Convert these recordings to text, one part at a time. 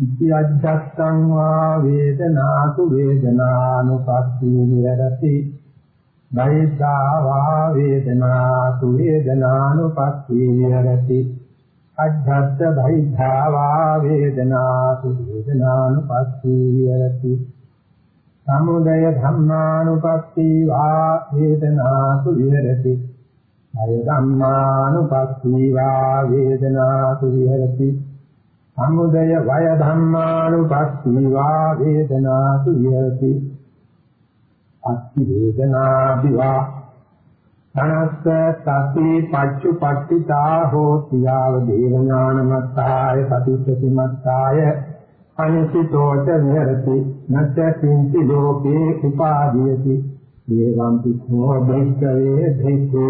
ඉතිඅජ්ජස්සං වා වේදනාසු වේදනානුපස්සී විරති බයිද්ධා වා වේදනාසු වේදනානුපස්සී විරති අජ්ජස්ස බයිද්ධා වා වේදනාසු වේදනානුපස්සී විරති සමුදය ධම්මානුපස්සී වා වේදනාසු විරති අය ධම්මානුපස්සී වා වේදනාසු විරති සමුදය වය ධම්මානුපස්සීවා වේදනාසු විහෙති. අත්ති වේදනාදිවා තනස්ස සති පච්චුපට්ඨිතා හෝති යාව දේවඥානමත්තාය පටිච්චසමුප්පාය අනිසිතෝච විහෙරති. නච්ච කිංචි ලෝකේ උපාදීයති. ඒවම් පිස්සෝ බ්‍රහ්මවේ භික්ඛු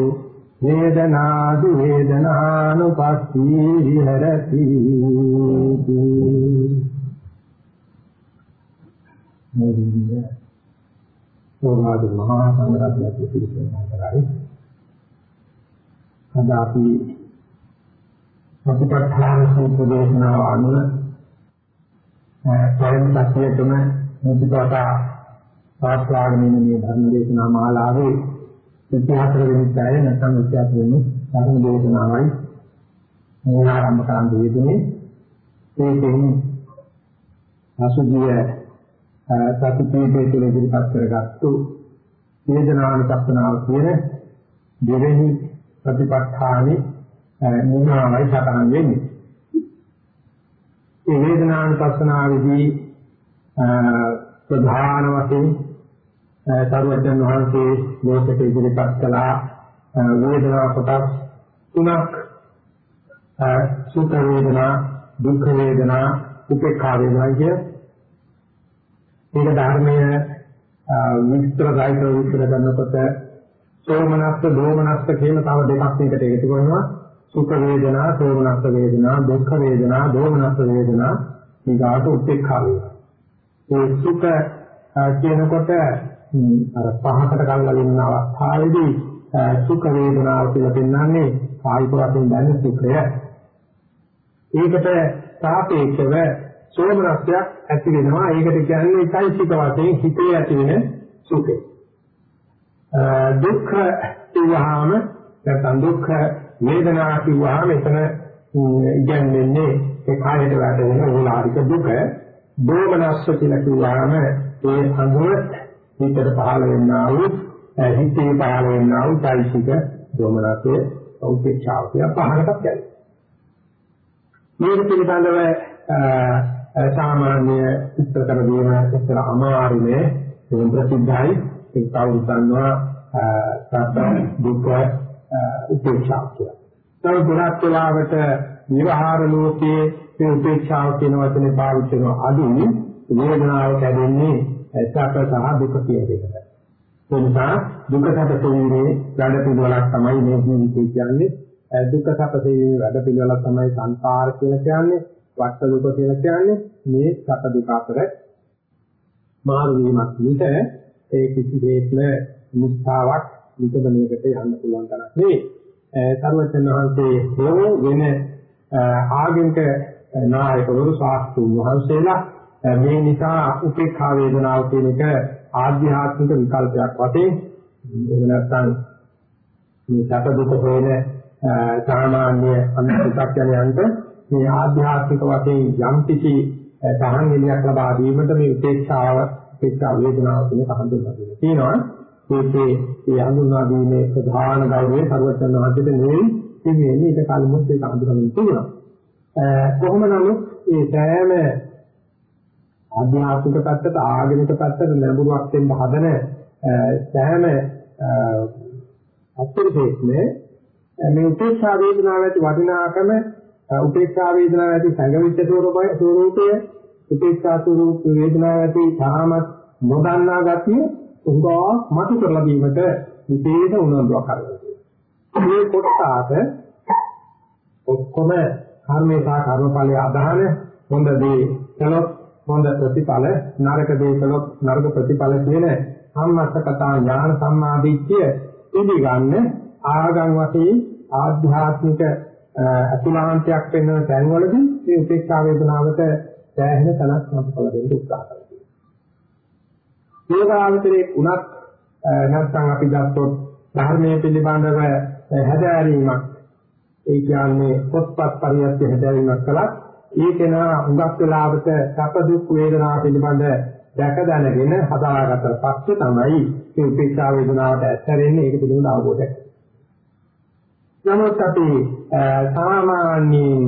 වේදනාදු වේදනානුපස්සී විහෙරති. මොදින්ද සෝමාද මහා සංඝරත්නයේ පිළිසෙනා කරයි. අද අපි සතිපට්ඨාන සූත්‍ර දේශනාව අනුව පළවෙනි පස්සියටම මුදිපාතා පාස්වාගෙන ඉන්න මේ ධර්ම දේශනා මාලාවේ ඉතිහාස වෙනිස්සය නැත්නම් ඉතිහාස වෙන්නේ ධර්ම දේශනාවයි මේ ආරම්භ කරන්න යෙදුනේ. ඒකෙන් අසුභිය සතිපීඨයේ තුල ඉදිරිපත් කරගත්තු වේදනානුපස්සනාව කියන දෙවෙනි ප්‍රතිපත්තානි නිමාවයි සටහන් වෙන්නේ. ඒ වේදනානුපස්සනාවේදී ප්‍රධාන වශයෙන් සරුවචන් වහන්සේ ලෝකෙට ඉදිරිපත් කළා වේදනා කොටස් තුනක් සුඛ වේදනා දුක්ඛ වේදනා උපේක්ඛා වේදනා කිය. මේක ධර්මයේ විස්තර සාහිත්‍ය විස්තර කරනකොට සෝමනස්ස දෝමනස්ස කියන තව දෙකක් මේකට එකතු කරනවා සුඛ වේදනා සෝමනස්ස වේදනා දුක්ඛ වේදනා දෝමනස්ස වේදනා ඊගාට උපේක්ඛා වේදනා. ඒ සුඛ කියනකොට අර පහකට කල්ලා ඉන්න අවස්ථාවේදී සුඛ වේදනාව කියලා පෙන්වන්නේ කායික වශයෙන් දැනෙන සුඛය. ඒකට සාපේක්ෂව සෝමනස්යක් ඇති වෙනවා. ඒකට කියන්නේ চৈতසික වශයෙන් හිතේ ඇති වෙන සුඛය. දුක්ඛ කියවහම නැත්නම් දුක්ඛ වේදනා කියවහම එතන ඉගැන්වෙන්නේ ඒ කායයට වැටෙන ඕලාරික දුක. දෝමනස්ස කියලා කියවහම ඒ අඟුල හිතට පහළ වෙන්නා වූ හිතේ පහළ වෙන්නා වූ চৈতසික දෝමනසේ උපේක්ෂාව කියන පහකට යයි. මේක පිළිබඳව සාමාන්‍ය උත්තර කර දීම එච්චර අමාරුනේ ඒ ප්‍රසිද්ධයි ඒ කවුරුත් දන්නවා සත්‍ය දුක උපේක්ෂාව කියලා. තව ගුණත් වෙලාවට විවහාර ලෝකයේ මේ උපේක්ෂාව කියන වචනේ පාවිච්චි කරන අදින් වේදනාව කැදෙන්නේ සැප සහ දුක කියන එකට. ඒ නිසා දුක සැප සෙවීමේ වැඩ පිළිවෙලක් තමයි මේ ජීවිතය කියන්නේ. දුක සැප සෙවීමේ වැඩ පිළිවෙලක් තමයි සංසාර කියලා කියන්නේ. වට දුක කියලා කියන්නේ මේ සැප දුක අතර මාරු වීමක් නිත ඒ කිසි දෙයක්ම මුස්තාවක් නිකබණයකට යන්න පුළුවන් තරක් නෙවෙයි. සර්වචන් වහන්සේ හෝ වෙන ආගමික නායකවරු ශාස්ත්‍රීය වහන්සේලා මේ නිසා උපේක්ඛා වේදනාව කියන එක ආධ්‍යාත්මික විකල්පයක් වශයෙන් එහෙම නැත්නම් මේ සැප දුක හොයන සාමාන්‍ය අනුසුතඥයන්ට මේ ආධ්‍යාත්මික වශයෙන් යම් කිසි තහන් එළියක් ලබා දීමට මේ උපේක්ෂාව උපේක්ෂා වේදනාව කියන හඳුන්වලා තියෙනවා. ඒකේ ඒ හඳුන්වා දීමේ ප්‍රධාන ගෞරවය සර්වඥ වහන්සේට නෙවෙයි ඉන්නේ ඒක කලිමුත් ඒක හඳුනගන්න තියෙනවා. කොහොම නමුත් ඒ සෑම ආධ්‍යාත්මික පැත්තට ආගමික පැත්තට නැඹුරුවක් වෙන්න හදන සෑම අත්‍යවශ්‍යනේ මේ උපේක්ෂා වේදනාව ඇති වටිනාකම උපේක්ෂා වේදනාව ඇති සංගවිච්ඡ ස්වරූපය ස්වරූපය උපේක්ෂා ස්වරූප වේදනාව ඇති තාමත් නොදන්නා ගතිය උංගා මතු කරලා දීමට විශේෂ උනන්දුවක් කරනවා. මේ කොටසාට ඔක්කොම කර්මේ සහ කර්මඵලයේ අදහන හොඳ දේ කළොත් හොඳ ප්‍රතිඵල නරක දේ කළොත් නරක ප්‍රතිඵල කියන සම්මස්සකතා ඥාන සම්මාදිට්ඨිය පිළිගන්න ආගම් වශයෙන් ආධ්‍යාත්මික අතුලාන්තයක් වෙන තැන්වලදී මේ උපේක්ෂා වේදනාවට සෑහෙන තනක් මතකල දෙන්න උත්සාහ කරනවා. යෝගාවචරයේ උනත් නැත්නම් අපි ගත්තොත් ධර්මයේ පිළිබඳව හැදෑරීමක් ඒ කියන්නේ පොත්පත් පරියත්‍ය හැදෑරීමක් කළත් ඒකේන හුඟක් වෙලාවට සැප දුක් වේදනා පිළිබඳ දැක දැනගෙන හදාගත්ත පස්සේ තමයි මේ උපේක්ෂා වේදනාවට ඇත්තෙන්නේ ඒක පිළිබඳ අවබෝධයක්. නමුත් අපි සාමාන්‍යයෙන්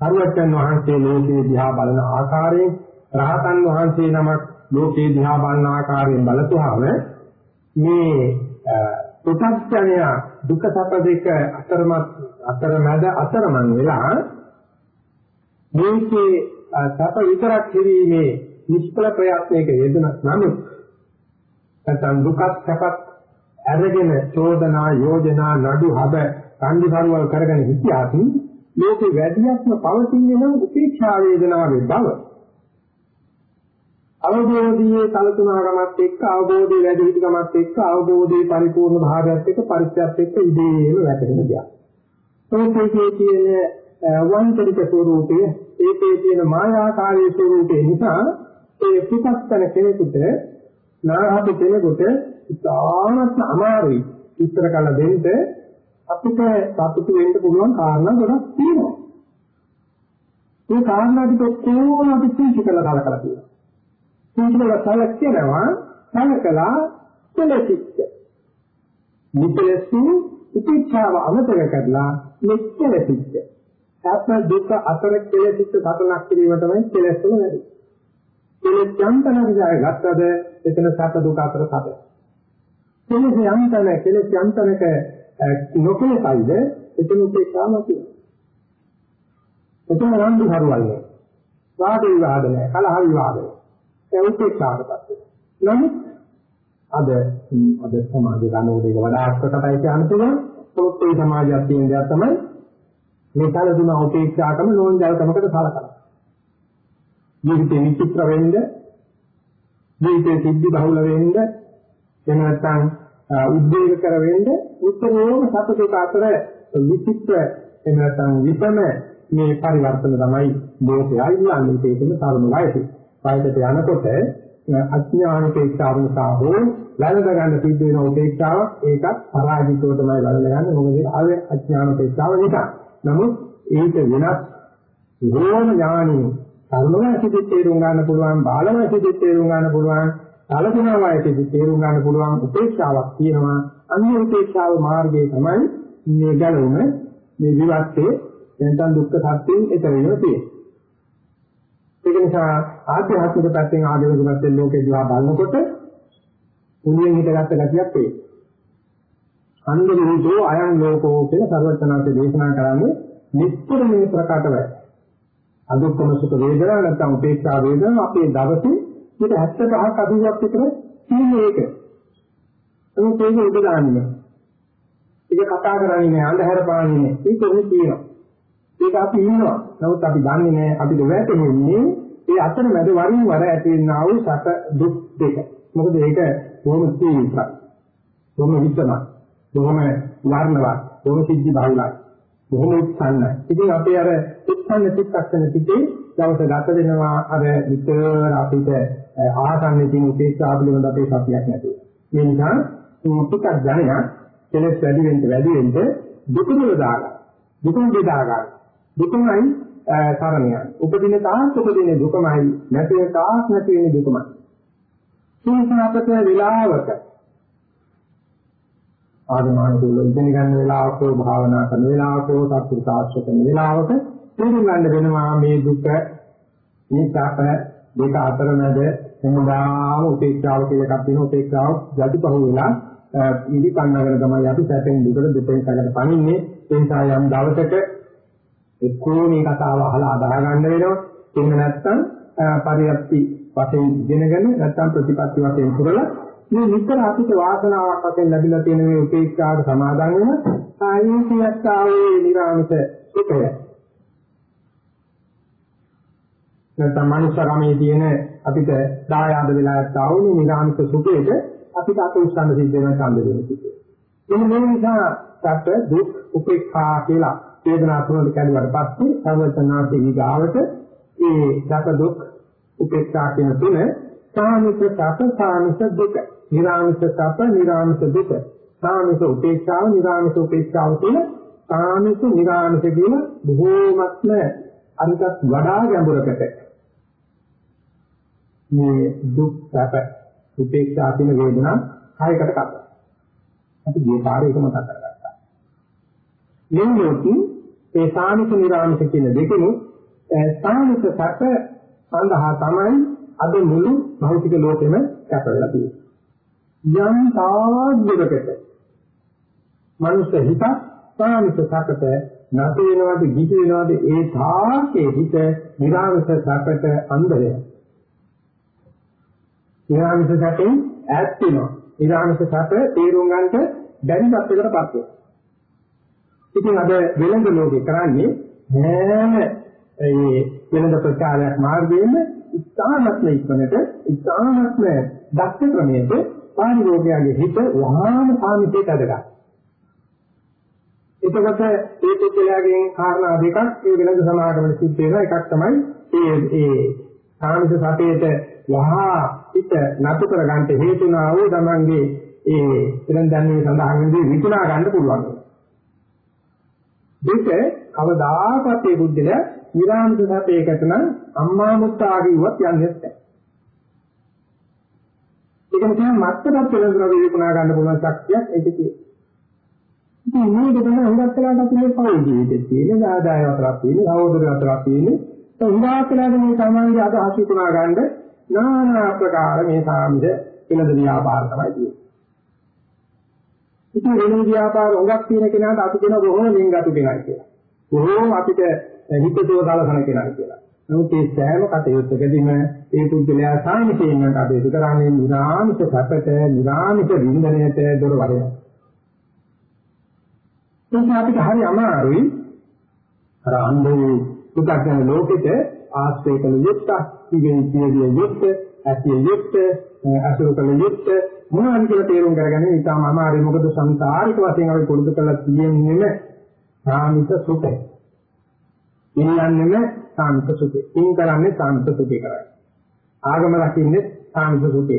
සර්වඥ වහන්සේ ලෝකේ දිහා බලන ආකාරයෙන් රහතන් වහන්සේ නමක් ලෝකේ දිහා බලන ආකාරයෙන් බලතුහම මේ පු탁ඥය දුක සැප දෙක අතරමත් අතරමැද අතරමං වෙලා මේකේ සැප විතරක් කිරීමේ නිෂ්ඵල ප්‍රයත්නයක යෙදුණත් නමුත් නැත්නම් දුකත් සැපත් අරගෙන චෝදනා යෝජනා නඩු හබ සංදි සරුවල් කරගෙන හිටියාති මේකේ වැඩියක්ම පවතින්නේ නම් උපේක්ෂා වේදනාවේ බව අවබෝධයේ කලතුණාකමත් එක්ක අවබෝධයේ වැඩි හිටිකමත් එක්ක අවබෝධයේ පරිපූර්ණ භාවයත් එක්ක පරිත්‍යාගත් එක්ක ඉදීම වැටෙන දෙයක්. ඒකේ කියන වන්තරික ස්වરૂපයේ ඒකේ තියෙන මායාකාරී ස්වરૂපේ නිසා ඒ පිටස්තන කෙනෙකුට නාහත කෙනෙකුට ඉතාමත් අමාරුයි විස්තර කළ දෙන්න අපිට සතුටු වෙන්න පුළුවන් කාරණා ගොඩක් තියෙනවා. මේ කාරණා ටික කොහොමද අපි තීක්ෂ කළා කලකලා තියෙනවා. සීලවල සැලකෙනවා සැලකලා කෙලෙසිච්ච. නිකලසු උපේක්ෂාව අමතක කරලා මෙච්චරසිච්ච. සත්‍ය දුක අතර කෙලෙසිච්ච සතනක් කිරීම තමයි කෙලෙස් වල වැඩි. කෙලෙස් යන්තන විදිහට ගත්තද එතන සත දුක අතර සත. කෙලෙස් යන්තන කෙලෙස් යන්තනක නොකලයිද එතන උපේක්ෂාව නැති. එතන රණ්ඩු හරුවල්නේ. වාද විවාද නැහැ, කලහ විවාද නැහැ. උපේක්ෂාවටපත් වෙනවා. නමුත් අද අද සමාජ ගණෝදේක වඩා ප්‍රකටයි කියන්න පුළුවන්. පොත් ඒ සමාජයක් තියෙන දේ තමයි මේ කලදුන උපේක්ෂාකම නෝන්ජල්කමකට සලකනවා. ජීවිතේ විචිත්‍ර වෙන්න, ජීවිතේ සිද්ධි බහුල වෙන්න, එහෙම නැත්නම් උද්වේග කර වෙන්න උත්තරෝම සතුටක අතර විචිත්‍ර එහෙම නැත්නම් විපම මේ පරිවර්තන තමයි ලෝකයයි ඉන්නේ ඒකම තරුණ වයසේ. වයසට යනකොට අඥානිකේක්ෂාව නිසා හෝ වැළඳ ගන්න සිද්ධ වෙන උපේක්ෂාවක් ඒකත් පරාජිතව තමයි වැළඳ ගන්න මොකද ආවේ අඥානිකේක්ෂාව නිසා නමුත් ඒක වෙනස් රෝම ඥානි කර්මවැසිත තේරුම් ගන්න පුළුවන් බාලවැසිත තේරුම් ගන්න පුළුවන් කලකුණාවයිත තේරුම් ගන්න පුළුවන් උපේක්ෂාවක් තියෙනවා අන්‍ය උපේක්ෂාව මාර්ගයේ තමයි මේ ගැලුම මේ විවත්තේ නැත්නම් දුක්ඛ සත්‍යයෙන් ඊතර වෙනවා තියෙන්නේ ඒක නිසා ආධ්‍යාත්මික පැත්තෙන් ආධුනික පැත්තෙන් ලෝකේ දිහා බලනකොට උණුවෙන් හිටගත්ත ගතියක් වේ. අන්දරූපෝ අයං ලෝකෝ කියලා සර්වඥාන්සේ දේශනා කරන්නේ නිත්‍ය මේ ප්‍රකටව. අදුක්කම සුඛ වේදනා නැත්නම් උපේක්ෂා වේදනා අපේ දවසේ පිට 75ක් 80ක් විතර තියෙන එක. ඒක ඒක උඩ දාන්නේ. ඒක කතා කරන්නේ නෑ අන්ධහැර පාන්නේ නෑ. ඒක උනේ තියෙනවා. ඒක අපි ඉන්නවා. නමුත් අපි දන්නේ නැහැ අපිට වැටෙන්නේ ඒ අතර මැද වරින් වර ඇති වෙනා වූ සැප දුක් දෙක. මොකද ඒක බොහොම තීව්‍රයි. බොහොම විද්‍යමයි. බොහොම වර්ණවත්. බොහොම සිද්ධි බහුලයි. බොහොම උත්සන්නයි. ඉතින් අපි අර උත්සන්න චිත්තක්ෂණ සිටේ දවස ගත වෙනවා අර විතර අපිට ආසන්නේ තියෙන උපේක්ෂා පිළිබඳ අපේ සතියක් නැති. ඒ නිසා ටිකක් දැනගන්න කෙලස් වැඩි වෙන්න වැඩි වෙන්න දුක දුර දාගන්න. දුක බෙදා ගන්න. දුකමයි තරණය. උපදින තාක් උපදින දුකමයි නැති වෙන තාක් නැති වෙන දුකමයි. සීසනපත විලාවක ආධමානුකූල ඉගෙන ගන්න වෙලාවක භාවනා කරන වෙලාවක සත්‍ය සාක්ෂි කරන වෙලාවක තේරුම් ගන්න වෙනවා මේ දුක මේ සාප දෙක අතර මැද සමුදාව උපේක්ෂාව කියලා එකක් තියෙනවා උපේක්ෂාව යටිපහුව වෙලා ඉදි කන්නගෙන තමයි අපි සැපෙන් දුකට දුකෙන් සැලකට පනින්නේ ඒ නිසා යම් දවසක එක්කෝ මේ කතාව අහලා අදාහ ගන්න වෙනවා. එහෙම නැත්නම් පරියප්ති වශයෙන් ඉගෙනගෙන නැත්නම් ප්‍රතිපත්ති වශයෙන් පුරලා මේ විතර අපිට වාසනාවක් වශයෙන් ලැබිලා තියෙන මේ උපේක්ෂාවට සමාදන් වෙන ආයීසියත් ආවේ නිරාමිත සුඛය. නැත්නම් මනුෂ්‍යකමේ තියෙන අපිට දායාද වෙලා යතාවු නිරාමිත සුඛයට අපිට අත උස්සන්න සිද්ධ වෙන ඡන්ද දෙන සිද්ධ. එන්න මේ නිසා සැප දුක් උපේක්ෂා කියලා වේදනා තුනට කැඩුවට පස්සේ සර්වඥාන්සේ ඊගාවට ඒ සැප දුක් උපේක්ෂා කියන තුන සාමිත සැප සාමිත දුක නිරාමිත සැප නිරාමිත දුක සාමිත උපේක්ෂාව නිරාමිත උපේක්ෂාව කියන සාමිත නිරාමිත කියන බොහෝමත්ම අනිකත් වඩා ගැඹුරකට මේ දුක් සැප උපේක්ෂා කියන වේදනා කායකට කතා. අපි මේ පාරේ එකම කතා කරගත්තා. මේ මොකද ඒ සාමිත නිරාමිත කියන දෙකම සාමිත සැප සඳහා තමයි අද මුළු භෞතික ලෝකෙම කැපවෙලා තියෙන්නේ. යම් තාද්දකට මනුෂ්‍ය හිත සාමිත සැපට නැති වෙනවද ගිහි වෙනවද ඒ තාකේ හිත නිරාමිත සැපට අන්ධය. නිරාමිත සැපෙන් ඈත් වෙනවා. නිරාමිත සැප තේරුම් ගන්නට බැරි තත්යකටපත් වෙනවා. ඉතින් අද වෙළඳ ලෝකේ කරන්නේ හැම ඒ වෙළඳ ප්‍රචාරයක් මාර්ගයෙන් ඉස්හාමත්ම ඉක්මනට ඉස්හාමත්ම දක්ෂ ක්‍රමයක පාරිභෝගිකයාගේ හිත වහාම සාමිතයට අදගන්න. එතකොට ඒ පුද්ගලයාගෙන් කාරණා දෙකක් ඒ වෙළඳ සමාගමන සිද්ධ වෙනවා එකක් තමයි ඒ ඒ සාමිත සතේට වහා හිත නතු කර ගන්නට හේතුනා වූ තමන්ගේ ඒ වෙළඳ ධර්මයේ සඳහන් වෙන දේ විකුණා ගන්න පුළුවන්. දෙක කවදාකවත් ඒ බුද්ධිල විරාමිත සතේකට නම් අම්මා මුත්තා කිව්වත් යන්නේ නැහැ. ඒක නිසා මත්තට වෙනදන විකුණා ගන්න පුළුවන් ශක්තියක් ඒකේ තියෙනවා. ඉතින් මේක තමයි හුඟක් වෙලාවට අපි මේ පෞද්ගල ජීවිතේ තියෙන ආදාය අතරක් තියෙන, සහෝදර අතරක් තියෙන. ඒ හුඟක් වෙලාවට මේ සමාජයේ අදහස් විකුණා ගන්න নানা ආකාර මේ සාමිද වෙනද ව්‍යාපාර තමයි තියෙන්නේ. ඉතින් වෙන ව්‍යාපාර හුඟක් තියෙන කෙනාට අපි කියන බොහොම ලින්ගතු කෙනයි කියලා. බොහොම අපිට හිතේව සලසන කෙනයි කියලා. නමුත් මේ සෑම කටයුත්තකදීම ඒ පුද්ගලයා සාමිතයෙන් කටයුතු කරන්නේ නිරාමිත සැපට, නිරාමිත වින්දනයට දොර වඩනවා. ඒක අපිට හරි අමාරුයි. අර අන්ධෝ පු탁න ලෝකෙට ආශ්‍රය කළ යුක්ත, ඉගෙන කියෙදිය යුක්ත, ඇතිය යුක්ත, අසුර කළ යුක්ත මොනවද කියලා තේරුම් කරගන්න ඉතාම අමාරුයි. මොකද සංසාරික වශයෙන් අපි පුරුදු කරලා තියෙන්නේ සාමිත සුඛය. ඉන්නන්නෙම සාමිත සුඛය. ඉන් කරන්නේ සාමිත සුඛය කරයි. ආගම රකින්නේ සාමිත සුඛය.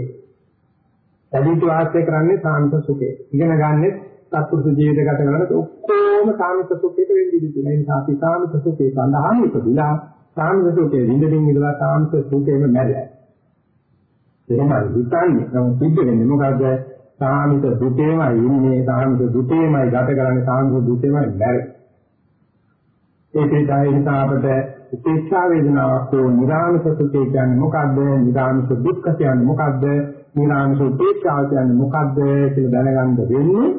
වැඩිහිටි වාසය කරන්නේ සාමිත සුඛය. ඉගෙන ගන්නෙ සත්පුරුෂ ජීවිත ගත කරනකොට ඔක්කොම සාමිත සුඛයට වෙන්නේ ඉතින් ඒ නිසා අපි සාමිත සුඛේ සඳහා ඉපදිලා සාමිත සුඛේ විඳින්න ඉඳලා සාමිත සුඛේම මැරලා එහෙමයි හිතන්නේ නම් සිද්ධ වෙන්නේ මොකද සාමිත සුඛේමයි ඉන්නේ සාමිත සුඛේමයි ගත කරන්නේ සාමිත සුඛේමයි මැරෙන්නේ ඒකේ තමයි නිසා අපට උපේක්ෂා වේදනාවක් හෝ නිරාමිත සුඛේ කියන්නේ මොකද්ද නිරාමිත දුක්ඛ කියන්නේ මොකද්ද නිරාමිත උපේක්ෂා කියන්නේ මොකද්ද කියලා දැනගන්න වෙන්නේ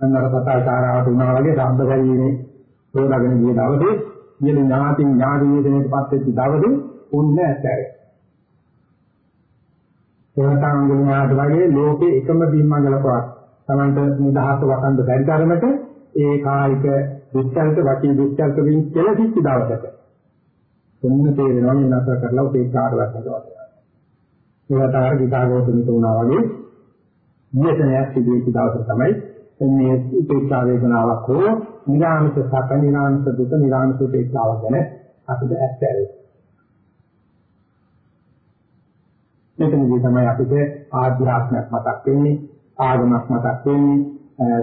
අන්නර කතා කාරාවට උනා වගේ සම්බ ගැනීමේ හොදාගෙන ගිය දවසේ ඉහළ ඥාති ඥාති වේදනයටපත් වෙච්ච දවසේ උන්න ඇතැයි. එවතාංගුණාට වගේ ලෝකේ එකම බිම්මංගලකවත් Tamanට නිදහස වසන්ත බැරි ධර්මයට ඒ කායික දුක්ඛල්ත වචී දුක්ඛල්ත වින් කෙලසිච්ච දවසක කොන්න තේරෙනවා මේ නතර කරලා උපේක්ෂාට වටනවා. ඒවතාර ගිතාගෝතුමිට උනා වගේ විශේෂණයක් සිදුවෙච්ච දවසක තමයි මේ උපේක්ෂා වේදනාවක් හෝ නිරාමිත සැප නිරාමිත දුක නිරාමිත උපේක්ෂාව ගැන අපිට ඇත්තයි. මෙතනදී තමයි අපිට ආධ්‍යාත්මයක් මතක් වෙන්නේ, ආගමක් මතක් වෙන්නේ,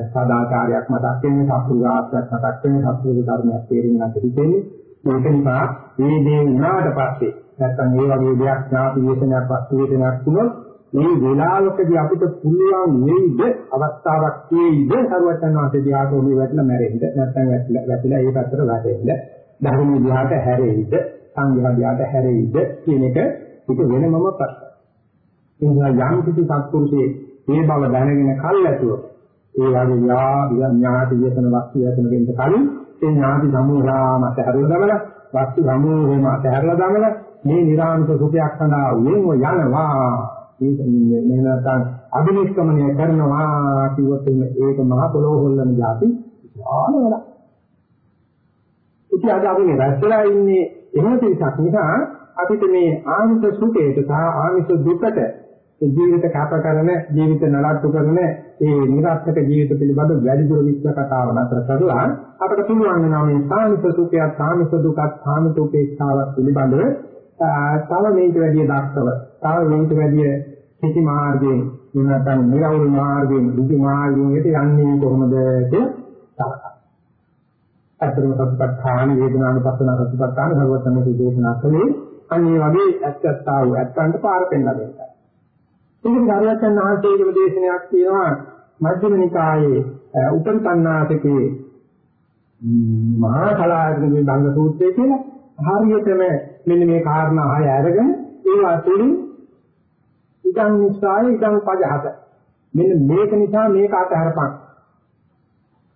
සදාචාරයක් මතක් වෙන්නේ, සත්‍විකාසයක් මතක් වෙන්නේ, සත්‍වික ධර්මයක් තේරුම් ගන්න හිතෙන්නේ. මේක නිසා මේ දේ වුණාට පස්සේ නැත්තම් මේ වගේ දෙයක් ඥාති වේදනයක් වස්තු වේදනයක් තුනොත් මේ වෙලාවකදී අපිට පුළුවන් වෙයිද අවස්ථාවක් තියෙයිද සරුවචන් වහන්සේ දිහාට ඔළුව වැටලා මැරෙන්න නැත්නම් වැටලා වැටලා ඒ පැත්තට වැටෙන්න ධර්මයේ දිහාට හැරෙයිද සංඝයා දිහාට හැරෙයිද කියන එක ඒක වෙනමම ප්‍රශ්න. ඒ නිසා යම් කිසි සත්පුරුෂේ මේ බව දැනගෙන කල්ැතුව ඒ වගේ යා ඥාති යතන වස්තු යතන වෙන්න කලින් ඒ ඥාති සමූහාම අතහැරලා දමලා වස්තු සමූහෙම අතහැරලා දමලා මේ නිර්ආමිත සුඛයක් සඳහා වෙන්ව යනවා ඒක මේ නැත්නම් අභිනිෂ්ක්‍මණය කරනවා කිව්වොත් ඒක මහ පොළොව හොල්ලන જાති ආන වැඩ. ඉතින් අද අපි මේ රැස්ලා ඉන්නේ එහෙම පිටක් නිසා අපිට මේ ආමිෂ සුඛයට සහ ආමිෂ දුකට ජීවිත කැප කරන ජීවිත නලත්තු කරන ඒ නිරර්ථක ජීවිත පිළිබඳ වැඩි දුර විස්තර කතාව නතර කරලා අපිට පුළුවන් වෙනවා මේ සාමිස සුඛයත් සාමිස දුකත් සාමිත උපේක්ෂාවත් පිළිබඳව තව මේක වැඩි දක්ෂව තව මේක වැඩි කිසි මාර්ගයෙන් නැත්නම් නිරවුල් මාර්ගයෙන් දුක මාර්ගයෙන් යන්නේ කොහොමද කියලා අතරම සත්‍යපත්තාන වේදනානුපස්සන සත්‍යපත්තාන සර්වතම සුදේශනා කලේ අන්නේ වගේ ඇත්තත්තා වූ ඇත්තන්ට පාර පෙන්නලා දෙන්නයි. ඒකේ ධර්මයන් ආශ්‍රේයව දේශනයක් තියෙනවා මධ්‍යම නිකායේ උපරිපන්නාතකේ මහා කලාවේදී බංග සූත්‍රය කියලා හරියටම මෙන්න මේ කාරණා හය අරගෙන ඒවා තුලින් ඉදන් නිසායි ඉදන් පජහත මෙන්න මේක නිසා මේක අතහැරපන්